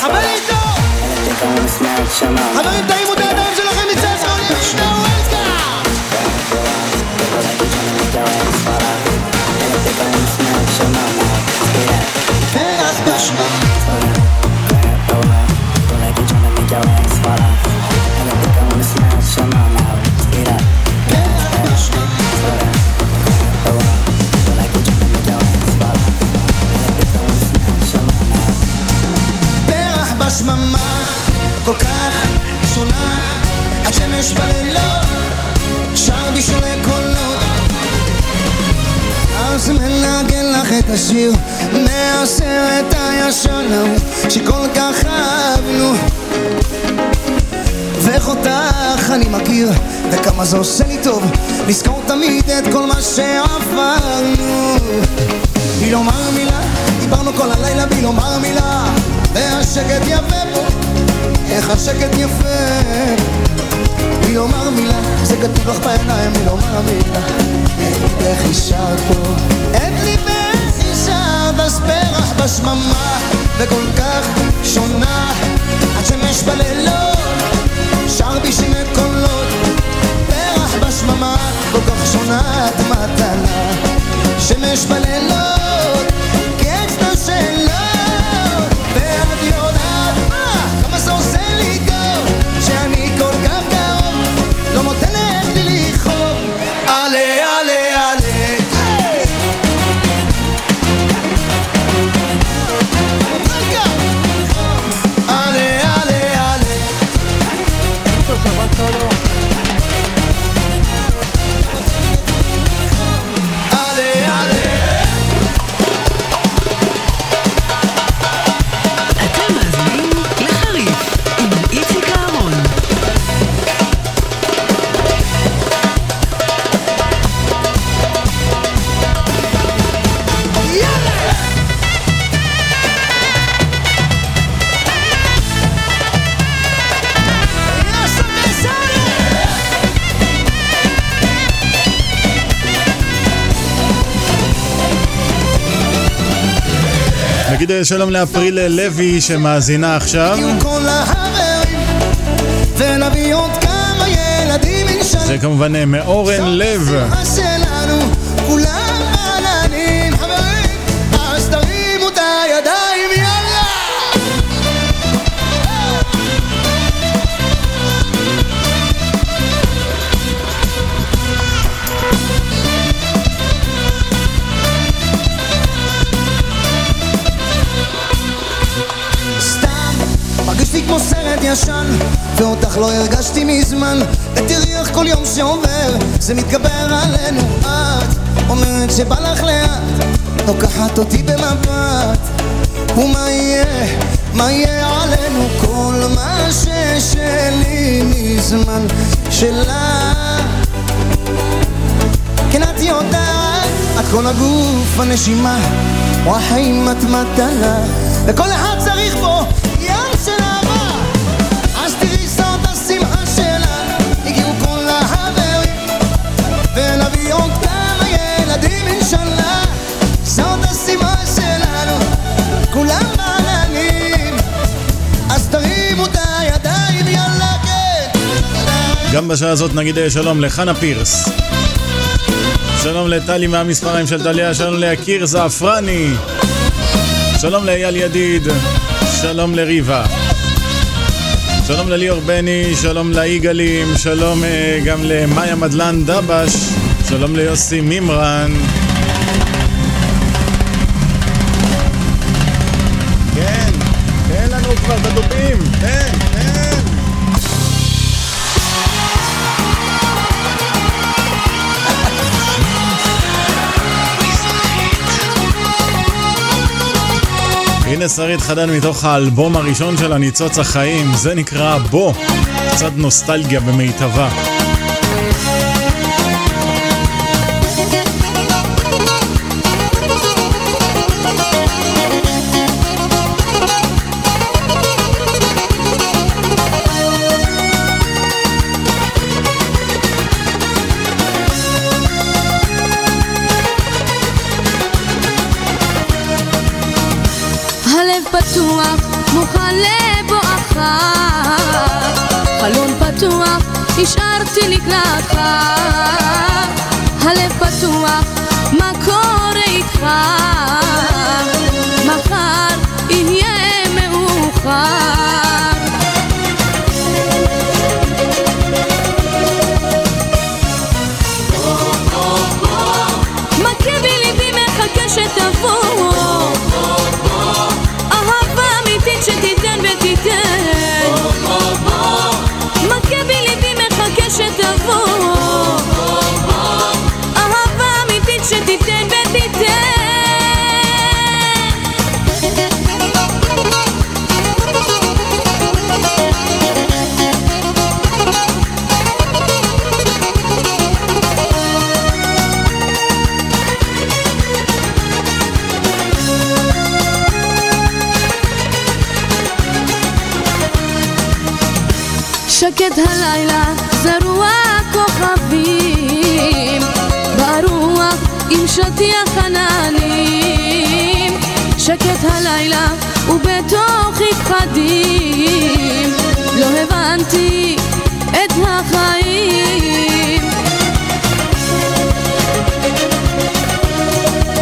חבר איתו! חברים תרימו את הידיים שלכם מצד שמאל ימינה השיר מהסרט הישן ההוא שכל כך אהבנו. ואיך אותך אני מכיר וכמה זה עושה לי טוב. לזכור תמיד את כל מה שעברנו. בלי לומר מילה דיברנו כל הלילה בלי לומר מילה. והשקט יפה פה איך השקט יפה? בלי לומר מילה זה כתוב לך בעיניים בלי לומר מילה. ליבך השארת פה? את ליבך אז פרח בשממה וכל כך שונה עד שמש בלילות שר בשני קולות פרח בשממה כל כך שונה את מתנה שמש בלילות נגיד אה, שלום לאפריל לוי שמאזינה עכשיו. זה כמובן אה, מאורן לב. שלנו כולם ישן ואותך לא הרגשתי מזמן. ותראי איך כל יום שעובר זה מתגבר עלינו את. אומרת שבא לך לאט לוקחת אותי במבט. ומה יהיה, מה יהיה עלינו? כל מה ששלי מזמן שלה. כן את יודעת, את כל הגוף, הנשימה. והחיים את מתנה וכל אחד צריך פה גם בשעה הזאת נגיד אה, שלום לחנה פירס. שלום לטלי מהמספריים של טליה, שלום ליקיר זעפרני. שלום לאייל ידיד, שלום לריבה. שלום לליאור בני, שלום ליגאלים, שלום אה, גם למאיה מדלן דבש, שלום ליוסי מימרן. הנה שרית חדד מתוך האלבום הראשון שלה, ניצוץ החיים, זה נקרא בוא, קצת נוסטלגיה במיטבה. פתוח, השארתי לקראתך. הלב פתוח, מה קורה איתך? מחר יהיה מאוחר. מכה בליבי מחכה שתבוא שטיח עננים שקט הלילה ובתוכי פחדים לא הבנתי את החיים.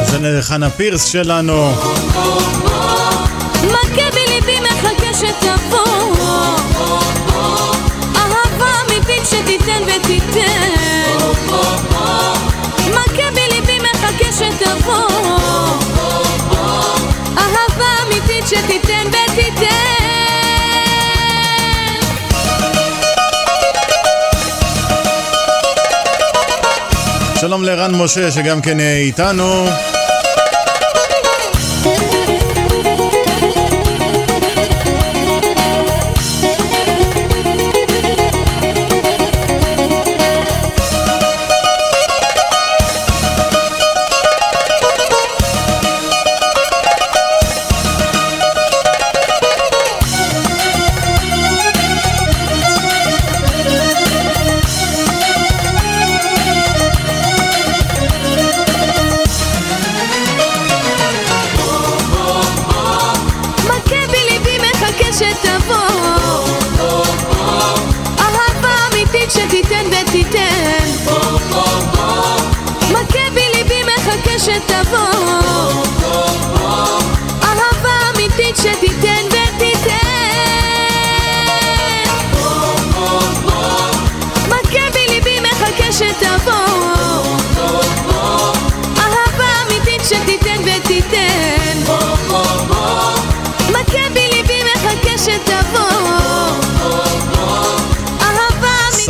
זה חנה פירס שלנו. מכה בליבי מחכה שתבוא. אהבה אמיתית שתיתן ותיתן אהבה שלום לרן משה שגם כן אה, איתנו. Aşık da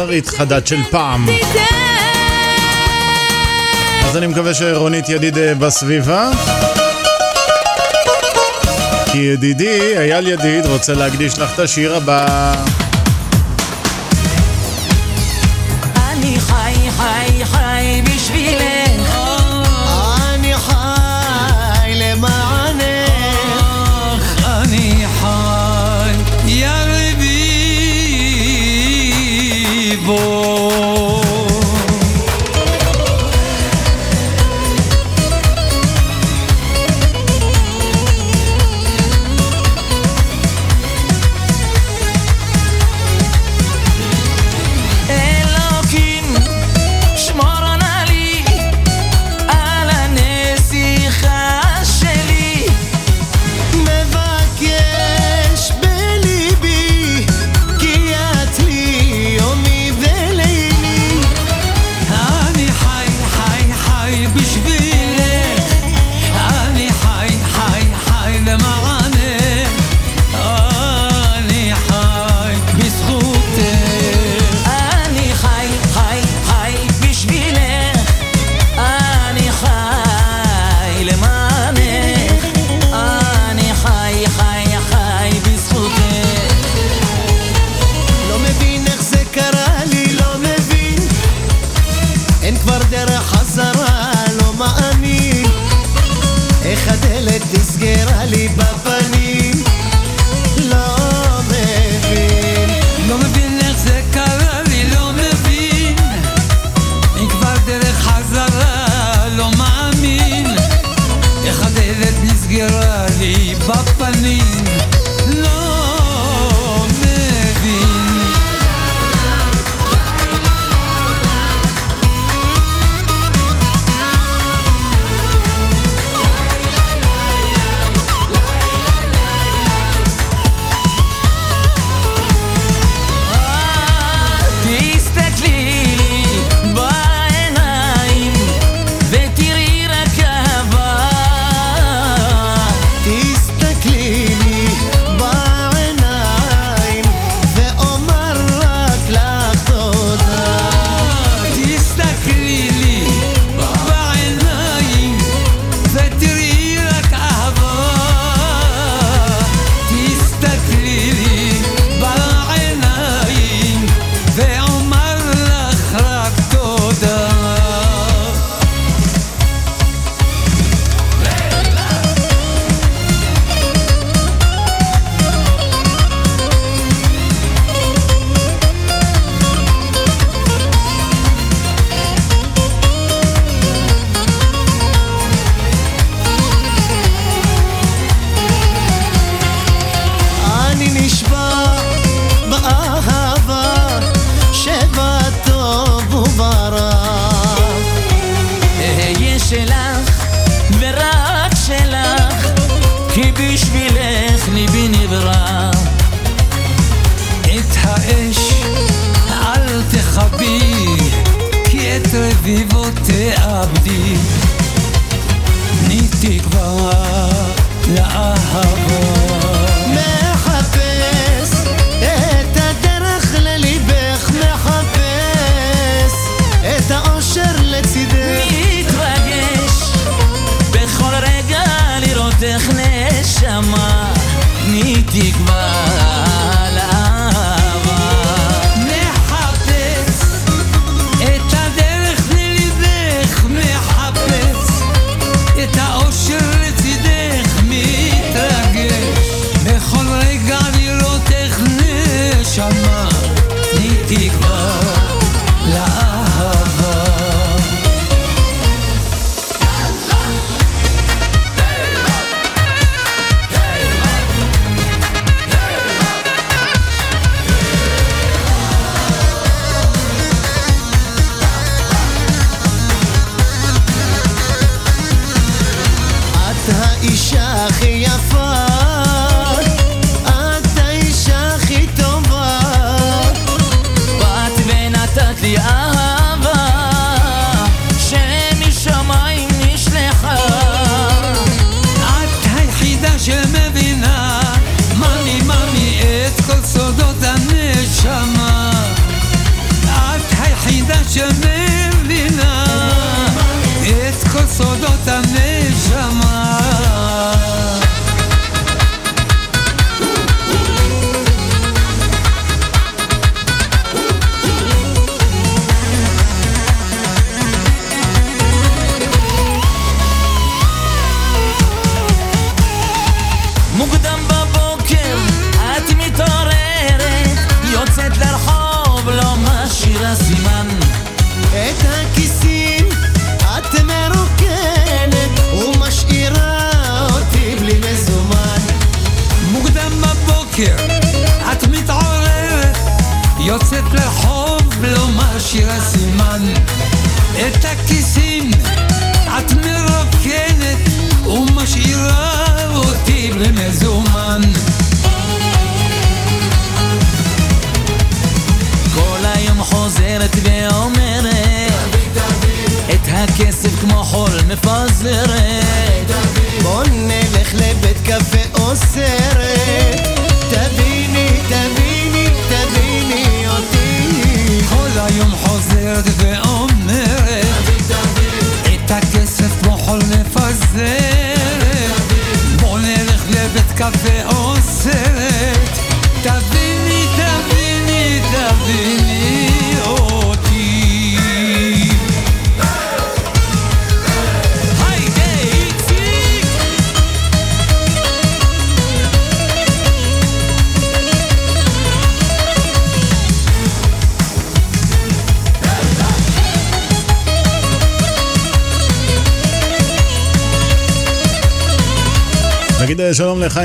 צריך חדד של פעם. אז אני מקווה שרונית ידיד אה, בסביבה. כי ידידי, אייל ידיד, רוצה להקדיש לך את השיר הבא.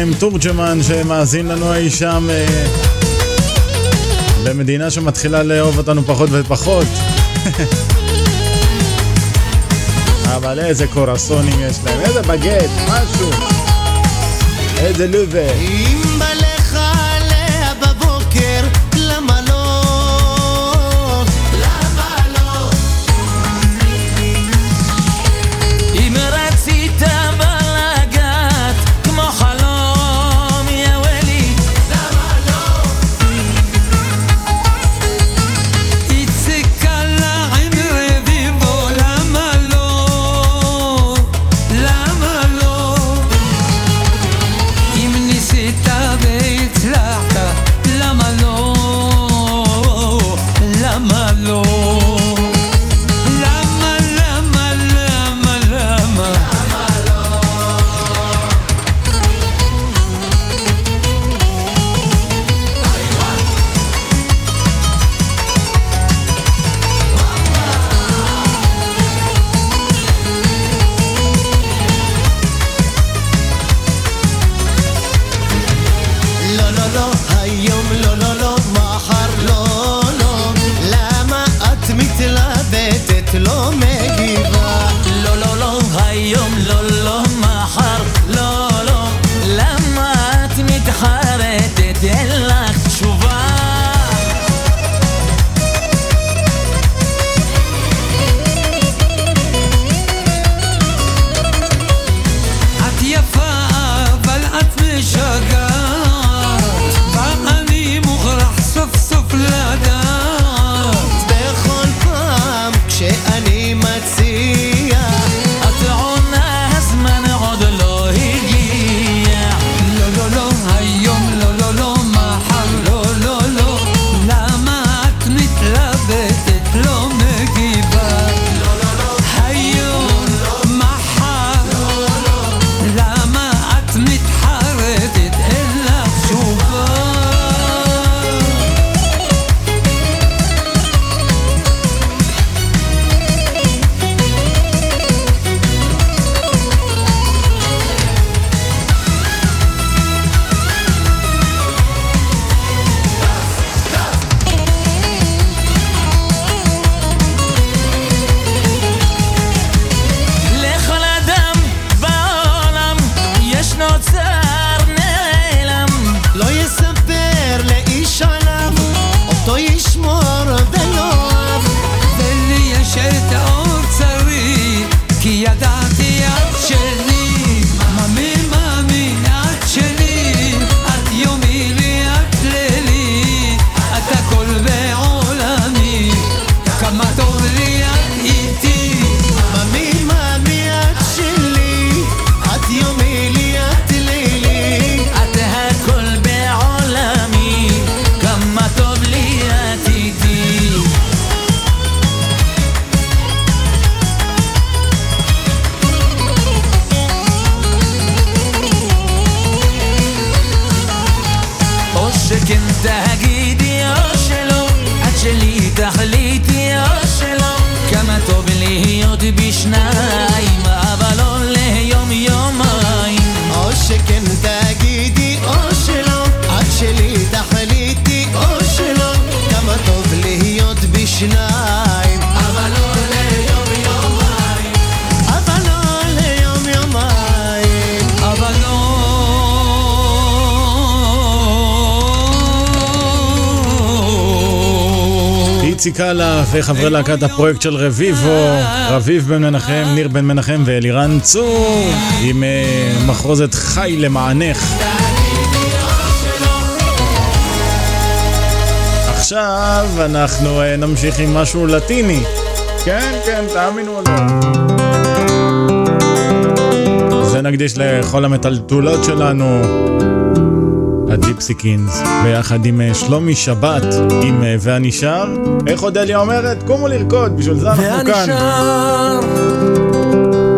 חיים תורג'מן שמאזין לנו אי שם אה, במדינה שמתחילה לאהוב אותנו פחות ופחות. אבל איזה קורסונים יש להם, איזה בגט, משהו, איזה לובה איציק קאלה וחברי להקת הפרויקט של רביבו, רביב בן מנחם, ניר בן מנחם ואלירן צור, עם אה, מחרוזת חי למענך. עכשיו אנחנו אה, נמשיך עם משהו לטיני. כן, כן, תאמינו או לא. זה נקדיש לכל המטלטולות שלנו. הג'יפסי קינס, ביחד עם אה, שלומי שבת, עם אה, ואני שר. איך אודליה אומרת? קומו לרקוד, בשביל זה אנחנו ואני כאן. שר,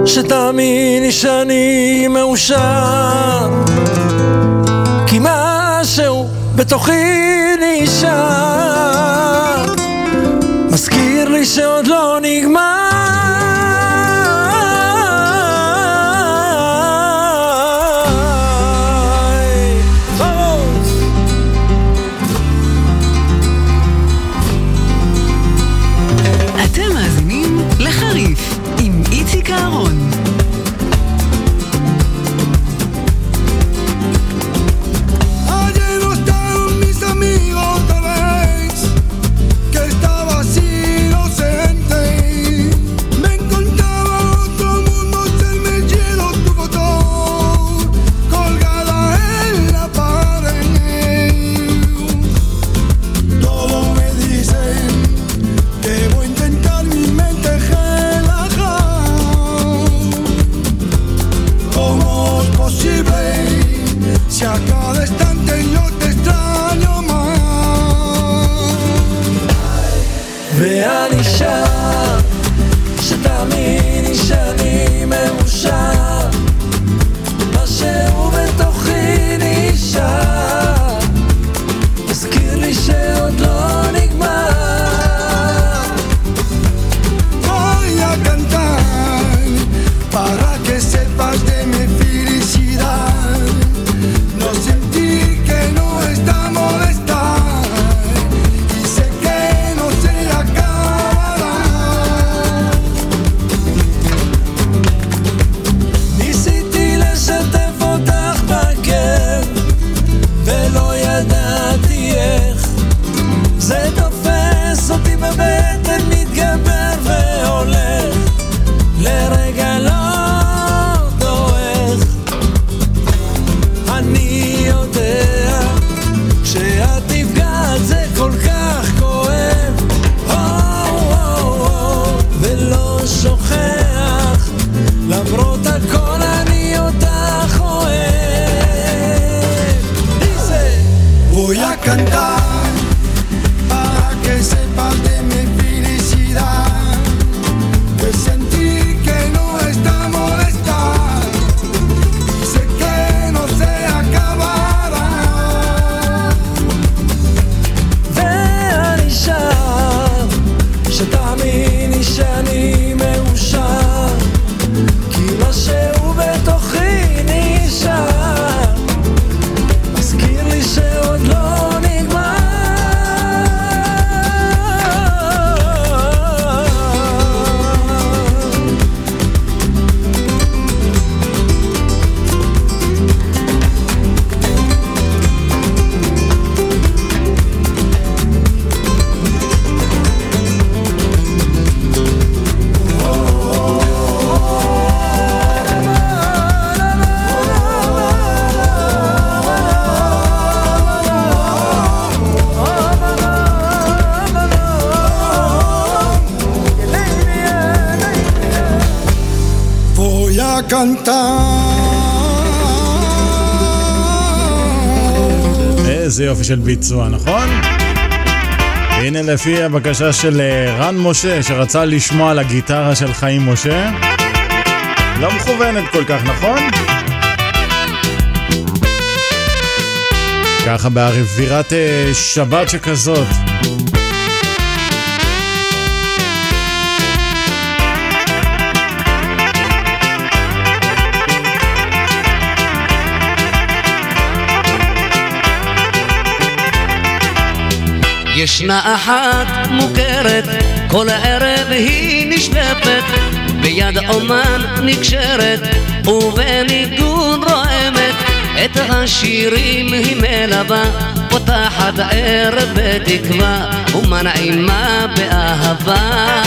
שתאמיני שאני מאושר, כי משהו בתוכי נשאר, מזכיר לי שעוד לא נגמר. Cantar איזה יופי של ביצוע, נכון? הנה לפי הבקשה של אה, רן משה, שרצה לשמוע על הגיטרה של חיים משה. לא מכוונת כל כך, נכון? ככה באווירת אה, שבת שכזאת. ישנה אחת מוכרת, כל ערב היא נשלפת, ביד אומן נקשרת, ובניגון רועמת, את השירים היא מלווה, פותחת ערב בתקווה, ומנעימה באהבה,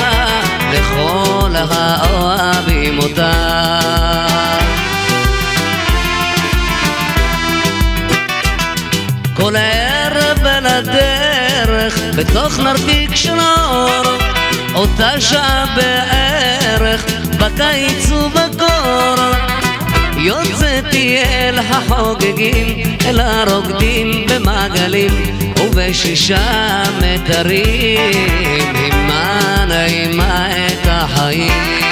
לכל האוהבים אותה. כל הערב על הדרך, בתוך נרתיק של האור, אותה שעה בערך, בקיץ ובקור. יוצאתי אל החוגגים, אל הרוקדים במעגלים, ובשישה מטרים, עימה נעימה את החיים.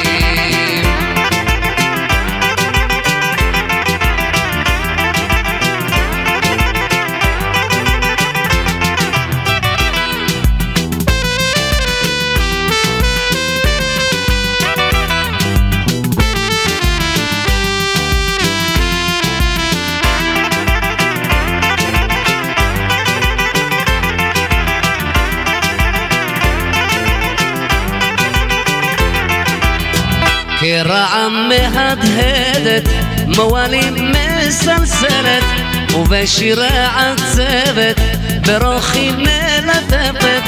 מהדהדת, מואלים מסלסלת, ובשירי עצבת, ברוחי מלטפת,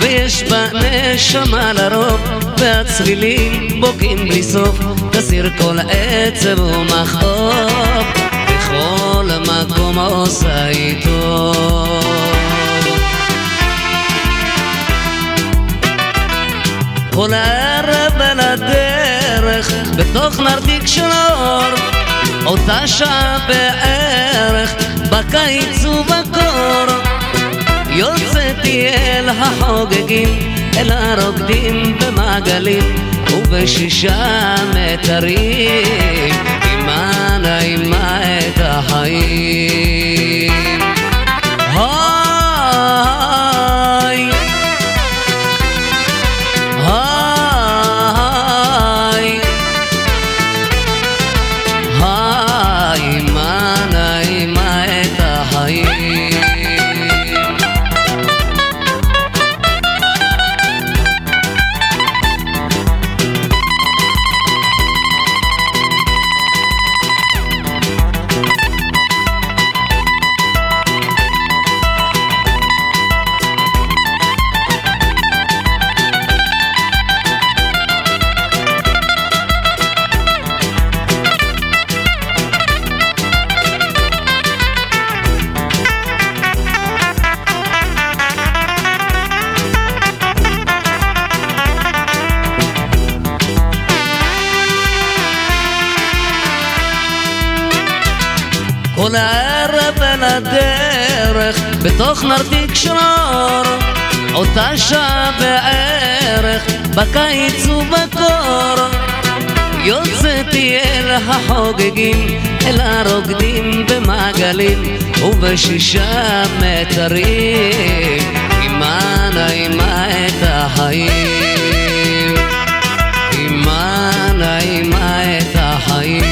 ויש בה נשמה לרוב, והצלילים בוקעים בלי סוף, תסיר כל עצב ומכאוב, בכל מקום עושה איתו. כל הערב על הדרך, בתוך נרתיק של האור, אותה שעה בערך, בקיץ ובקור. יוצאתי אל החוגגים, אל הרוקדים במעגלים, ובשישה מטרים, עימה נעימה את החיים. ובשישה מטרים, עימה נעימה את החיים. עימה נעימה את החיים.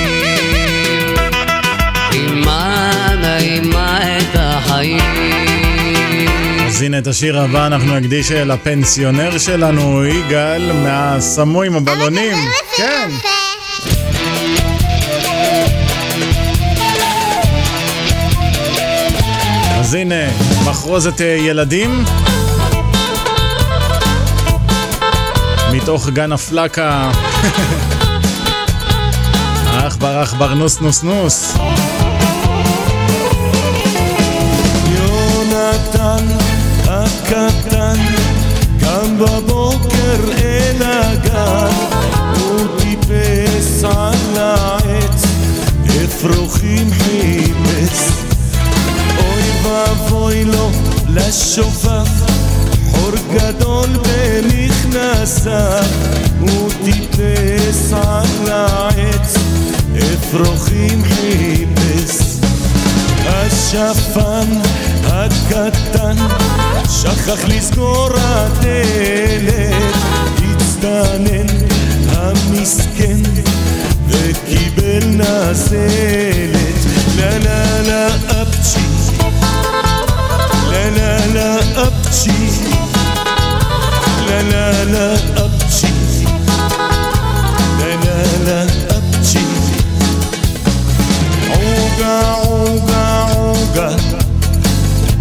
עימה נעימה את החיים. אז הנה את השיר הבא אנחנו נקדיש לפנסיונר שלנו, יגאל, מהסמו עם הבלונים. כן. מחרוזת אה, ילדים. מתוך גן הפלקה. עכבר עכבר נוס נוס נוס. יונתן הקטן קם בבוקר אל הגן הוא טיפס על העץ אפרוחים ואבוי לו לשובב חור גדול במכנסיו הוא טיפס על העץ אפרוחים חיפש. השפן הקטן שכח לסגור הדלת הצטנן המסכן וקיבל נזלת. לה לה לה אפצ'י لا لا لا أبكي. لا لا لا أبكي. لا لا لا أبكي. عوجا عوجا عوجا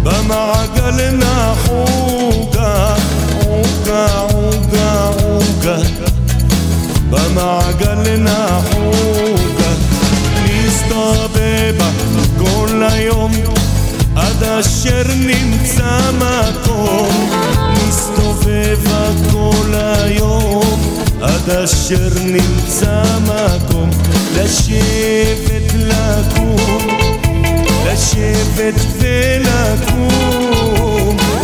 بما عجلنا حوجا عوجا عوجا عوجا بما عجلنا حوجا ليستا بيبا كل يوم עד אשר נמצא מקום מסתובבה כל היום. עד אשר נמצא מקום לשבת לקום לשבת ולקום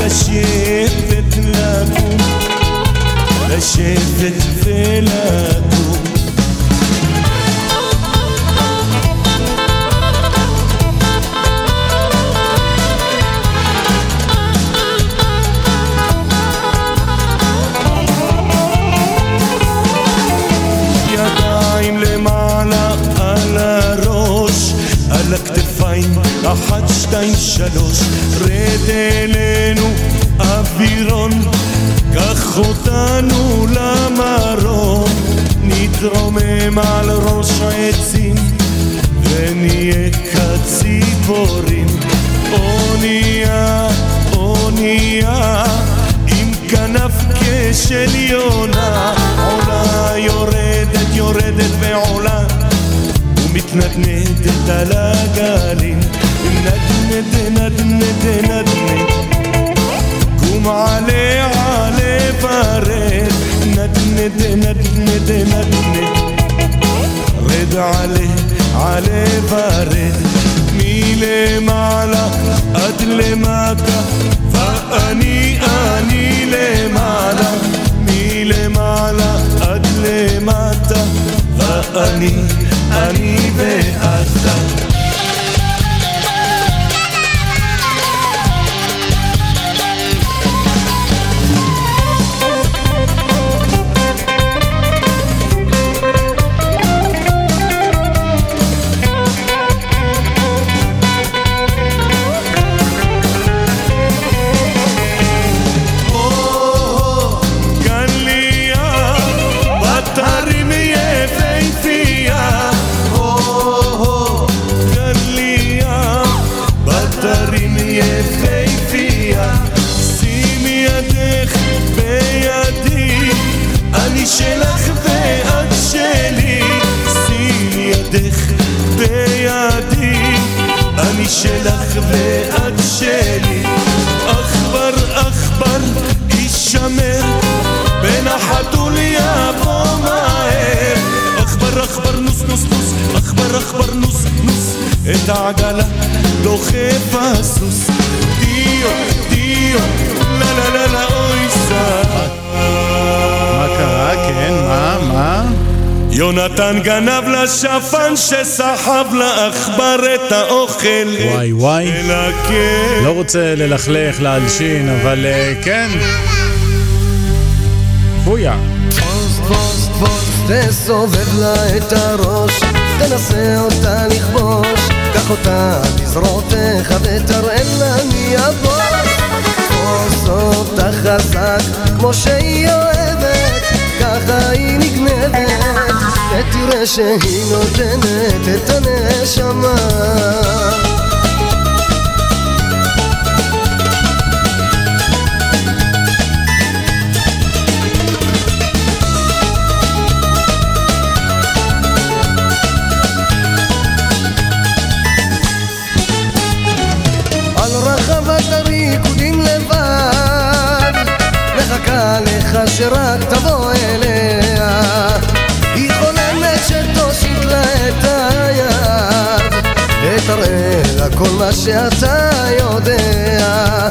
לשבת לקום לשבת ולקום שתיים, שלוש, רד אלינו אווירון, קח אותנו למרום, נתרומם על ראש העצים, ונהיה כציפורים, אונייה, אונייה, עם כנף כשל יונה, עולה יורדת, יורדת ועולה, ומתנדנדת על הגלים, אני אני ואתה. את העגלה דוחף הסוס דיו דיו לה לה לה לה אוי סע מה קרה? כן, מה? מה? יונתן גנב לשפן שסחב לעכבר את האוכל וואי וואי. לא רוצה ללכלך, להלשין, אבל אה, כן. פויה. תפוס, תפוס, תפוס, תסובב לה את הראש, תנסה אותה לכבוש, קח אותה בזרועותיך ותראה לה מי הבוס. תפוס אותה חזק, כמו שהיא אוהבת, ככה היא נגנבת, ותראה שהיא נותנת את הנשמה. לך שרק תבוא אליה. היא חולמת שתושיט לה את היד ותראה לה כל מה שאתה יודע.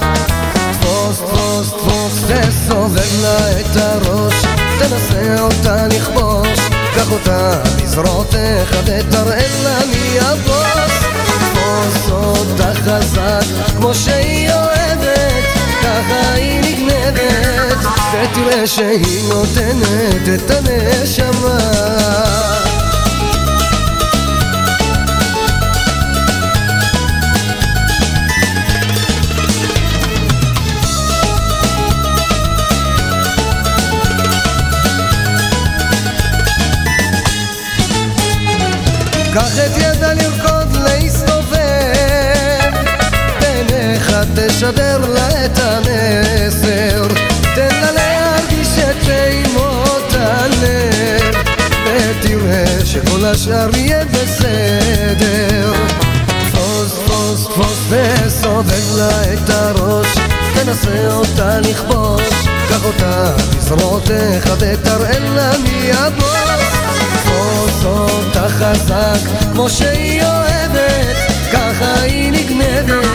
תפוס, תפוס, תפוס, תסובב לה את הראש תנסה אותה לכבוש קח אותה בזרועותיך ותראה לה מי הבוס תפוס אותה חזק כמו שהיא אוהבת ככה היא ותראה שהיא נותנת את הנשמה. קח את ידה לרקוד להסתובב. בעיניך תשדר השאר יהיה בסדר. תפוס, תפוס, תפוס וסובב לה את הראש. תנסה אותה לכבוש קח אותה בזרועותיך ותראה לה מי הבוס תפוס אותה חזק כמו שהיא אוהבת ככה היא נגנבת.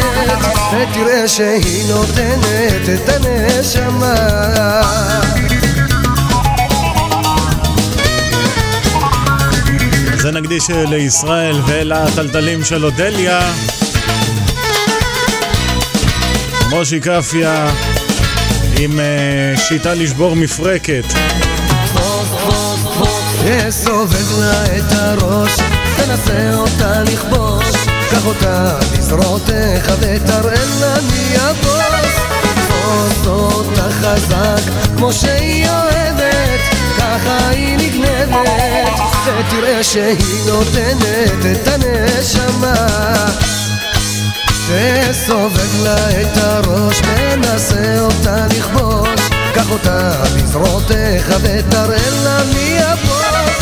ותראה שהיא נותנת את הנשמה זה נקדיש לישראל ולטלטלים של אודליה. מושי קפיה עם אה, שיטה לשבור מפרקת. תסובב לה את הראש, תנסה אותה לכבוש, קח אותה בזרועותיך ותראה לה מי הבוס. תפוס אותה חזק, כמו שהיא אוהבת, ככה היא נגנבת, ותראה שהיא נותנת את הנשמה. תסובב לה את הראש, תנסה אותה לכבוש, קח אותה בזרועותיך ותראה לה מי הבוס.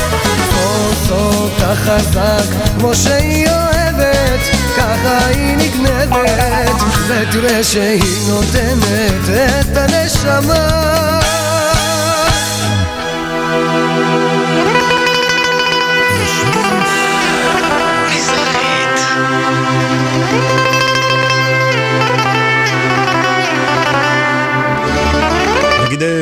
תפוס אותה חזק, כמו שהיא אוהבת, ככה היא נגנבת, ותראה שהיא נותנת את הנשמה.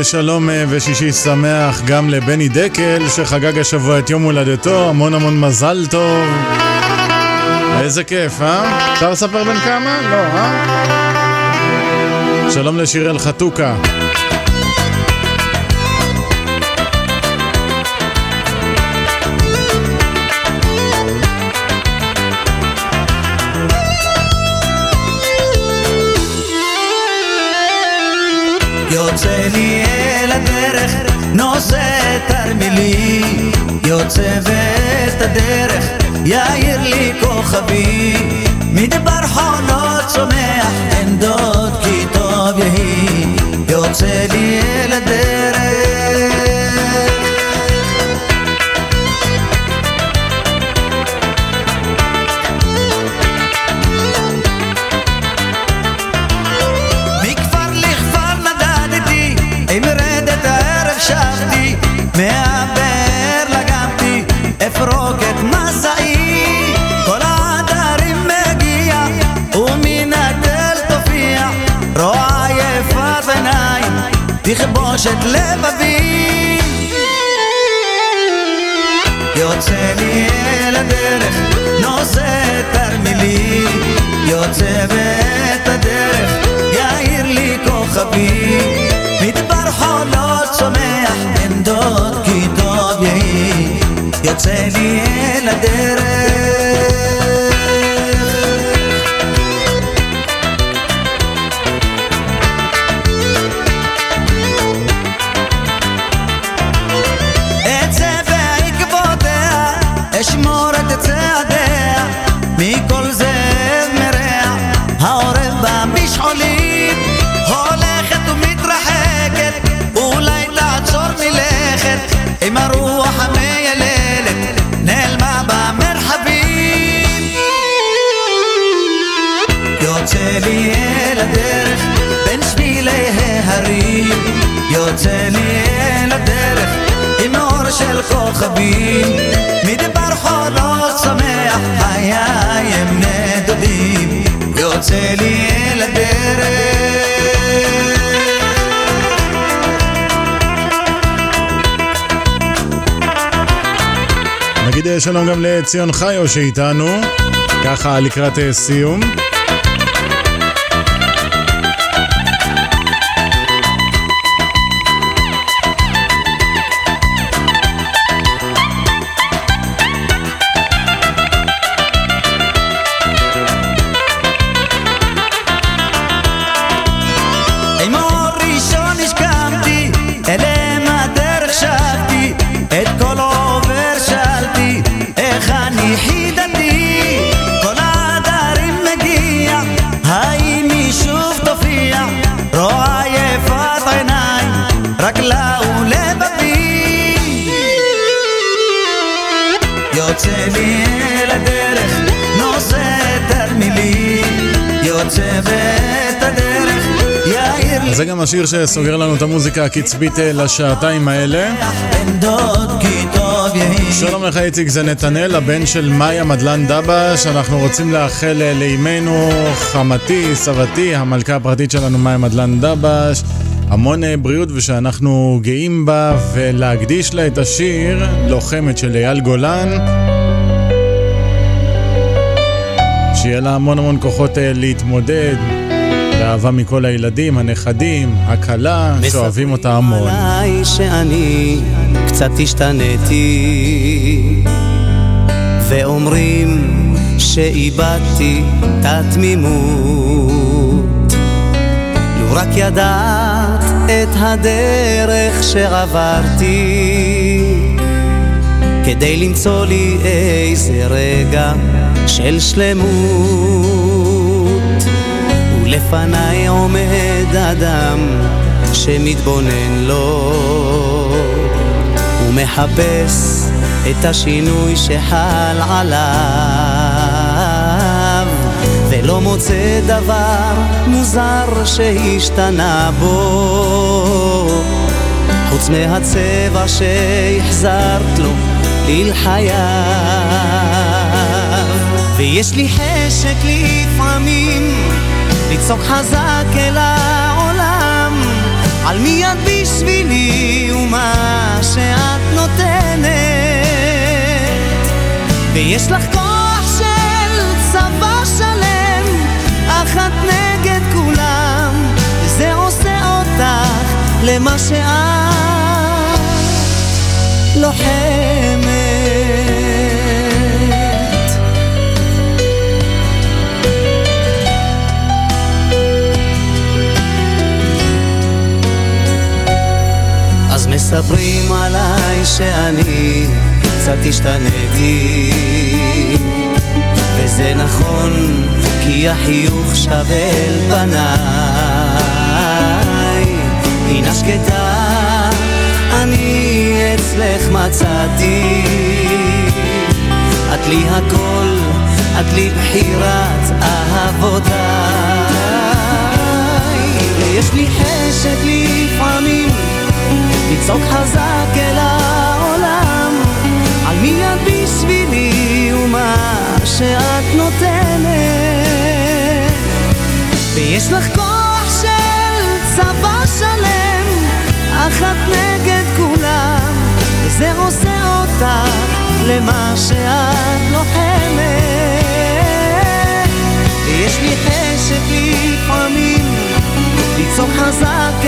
אה, שלום אה, ושישי שמח גם לבני דקל שחגג השבוע את יום הולדתו, המון המון מזל טוב. איזה כיף, אה? אפשר לספר בן כמה? לא, אה? שלום לשיראל חתוקה. יוצא לי אל הדרך, נושא תרמילי, יוצא ואת הדרך, יאיר לי כוכבי, מדבר חולות צומח, אין דוד כי טוב יהי, יוצא לי אל הדרך. תכבוש את לבבי. יוצא לי אל הדרך, נושא תרמילי, יוצא ואת הדרך, יאיר לי כוכבי, מדבר חולות צומח, דוד כי טוב יהי, יוצא לי אל הדרך. שלום גם לציון חיו שאיתנו, ככה לקראת אה, סיום. זה גם השיר שסוגר לנו את המוזיקה הקצבית אה, לשעתיים האלה. שלום לך איציק, זה נתנאל, הבן של מאיה מדלן דבש. אנחנו רוצים לאחל אה, לאימנו, חמתי, סבתי, המלכה הפרטית שלנו מאיה מדלן דבש. המון אה, בריאות ושאנחנו גאים בה, ולהקדיש לה את השיר לוחמת של אייל גולן. שיהיה לה המון המון כוחות להתמודד, לאהבה מכל הילדים, הנכדים, הכלה, שאוהבים אותה המון. עליי שאני קצת השתניתי. ואומרים שאיבדתי את התמימות. לו רק ידעת את הדרך שעברתי. כדי למצוא לי איזה רגע של שלמות ולפניי עומד אדם שמתבונן לו. ומחפש את השינוי שחל עליו ולא מוצא דבר מוזר שהשתנה בו. חוץ מהצבע שהחזרת לו ללחייו. ויש לי חשק לפעמים לצעוק חזק אל העולם על מי את בשבילי ומה שאת נותנת. ויש לך כוח של צבא שלם אחת נגד כולם וזה עושה אותך למה שאת לוחמת מספרים עליי שאני קצת השתניתי וזה נכון כי החיוך שווה אל פניי הנה שקטה אני אצלך מצאתי. את לי הכל, את לי בחירת אהבותיי. ויש לי חשק לפעמים לצעוק חזק אל העולם. על מי את בשבילי ומה שאת נותנת? ויש לך כוח של צבא שלם אחת נגד כולם וזה עושה אותך למה שאת לוחמת. ויש לי חשק לפעמים לצעוק חזק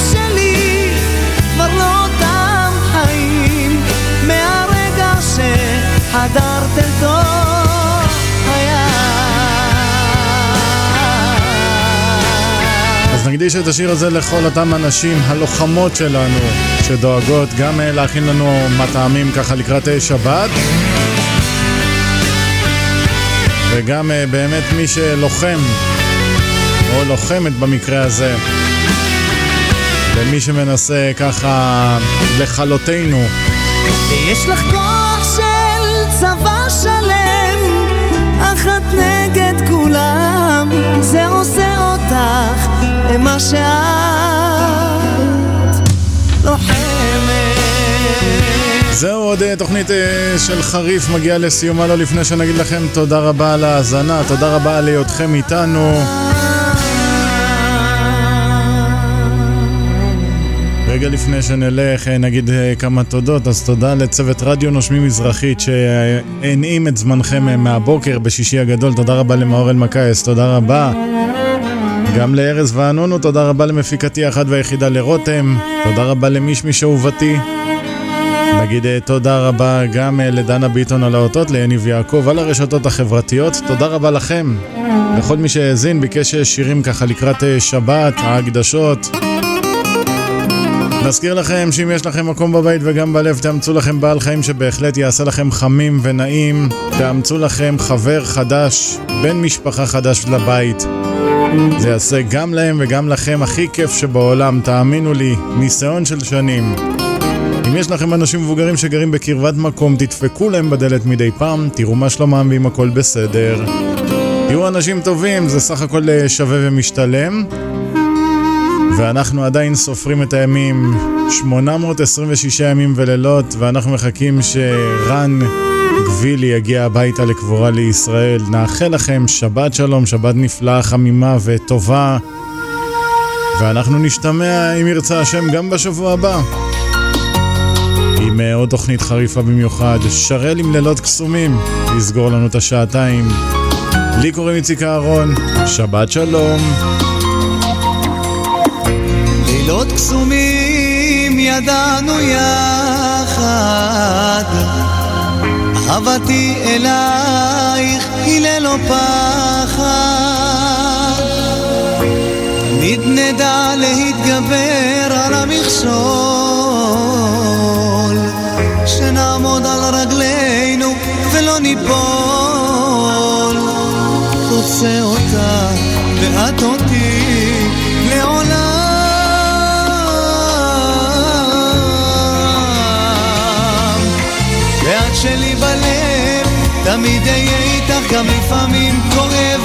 שלי לא חיים נקדיש את השיר הזה לכל אותם הנשים הלוחמות שלנו, שדואגות גם אה, להכין לנו מטעמים ככה לקראת אה, שבת. וגם אה, באמת מי שלוחם, או לוחמת במקרה הזה, ומי שמנסה ככה לכלותנו. ויש לך כוח של צבא שלם, אחת נגד כולם, זה עושה אותך למה שאת לוחמת. זהו עוד אה, תוכנית אה, של חריף מגיעה לסיומה לא לפני שנגיד לכם תודה רבה על ההאזנה, תודה רבה על היותכם איתנו. רגע לפני שנלך אה, נגיד אה, כמה תודות, אז תודה לצוות רדיו נושמים מזרחית שהנעים את זמנכם אה, מהבוקר בשישי הגדול, תודה רבה למאור אלמקייס, תודה רבה. גם לארז וענונו, תודה רבה למפיקתי האחת והיחידה לרותם, תודה רבה למישמיש אהובתי. נגיד תודה רבה גם לדנה ביטון על האותות, ליניב יעקב על הרשתות החברתיות. תודה רבה לכם, לכל מי שהאזין, ביקש שירים ככה לקראת שבת, ההקדשות. נזכיר לכם שאם יש לכם מקום בבית וגם בלב, תאמצו לכם בעל חיים שבהחלט יעשה לכם חמים ונעים. תאמצו לכם חבר חדש, בן משפחה חדש לבית. זה יעשה גם להם וגם לכם הכי כיף שבעולם, תאמינו לי, ניסיון של שנים. אם יש לכם אנשים מבוגרים שגרים בקרבת מקום, תדפקו להם בדלת מדי פעם, תראו מה שלומם ואם הכל בסדר. תהיו אנשים טובים, זה סך הכל אה, שווה ומשתלם. ואנחנו עדיין סופרים את הימים, 826 ימים ולילות, ואנחנו מחכים שרן גבילי יגיע הביתה לקבורה לישראל. נאחל לכם שבת שלום, שבת נפלאה, חמימה וטובה. ואנחנו נשתמע, אם ירצה השם, גם בשבוע הבא. עם אה, עוד תוכנית חריפה במיוחד, שרל עם לילות קסומים, לסגור לנו את השעתיים. לי קוראים איציק אהרון, שבת שלום. לילות קסומים ידענו יחד, אהבתי אלייך היא ללא פחד. תמיד נדע להתגבר על המכשול, שנעמוד על רגלינו ולא ניפול. רוצה אותה ואת אותי תמיד אהיה איתך גם לפעמים כואב,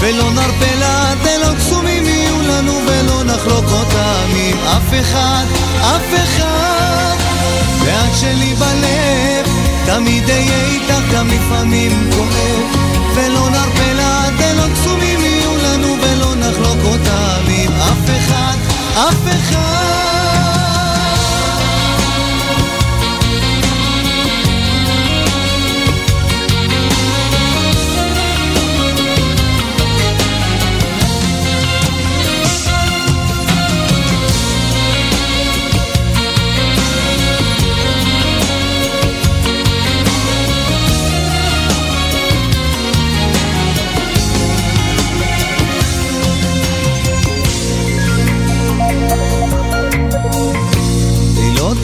ולא נרפה לעטלות קסומים יהיו לנו ולא נחלוק אותם עם אף אחד, אף אחד. ואת שלי בלב, תמיד אהיה איתך גם לפעמים כואב, ולא נרפה לעטלות קסומים יהיו לנו ולא נחלוק אותם עם אף אחד, אף אחד.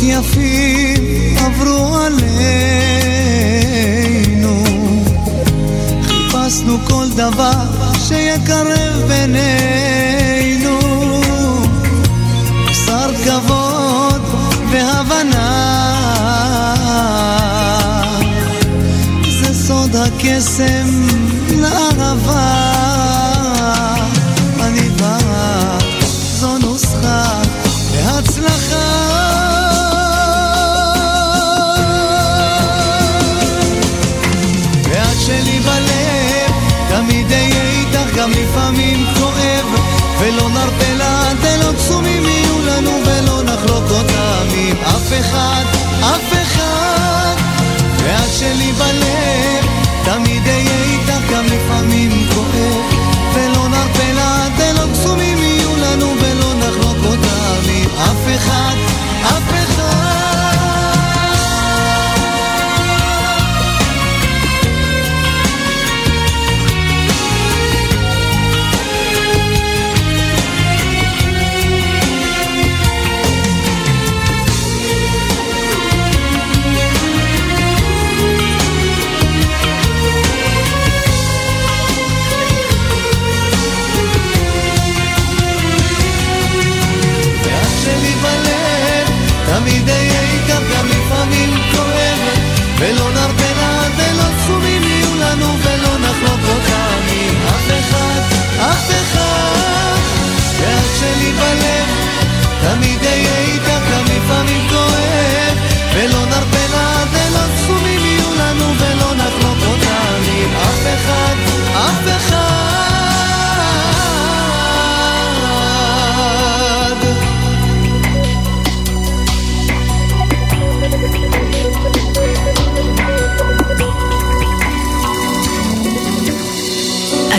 יפים עברו עלינו. חיפשנו כל דבר שיקרב בינינו. בשר כבוד והבנה. זה סוד הקסם אף אחד,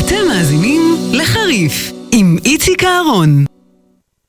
אתם מאזינים לחריף עם איציק אהרון.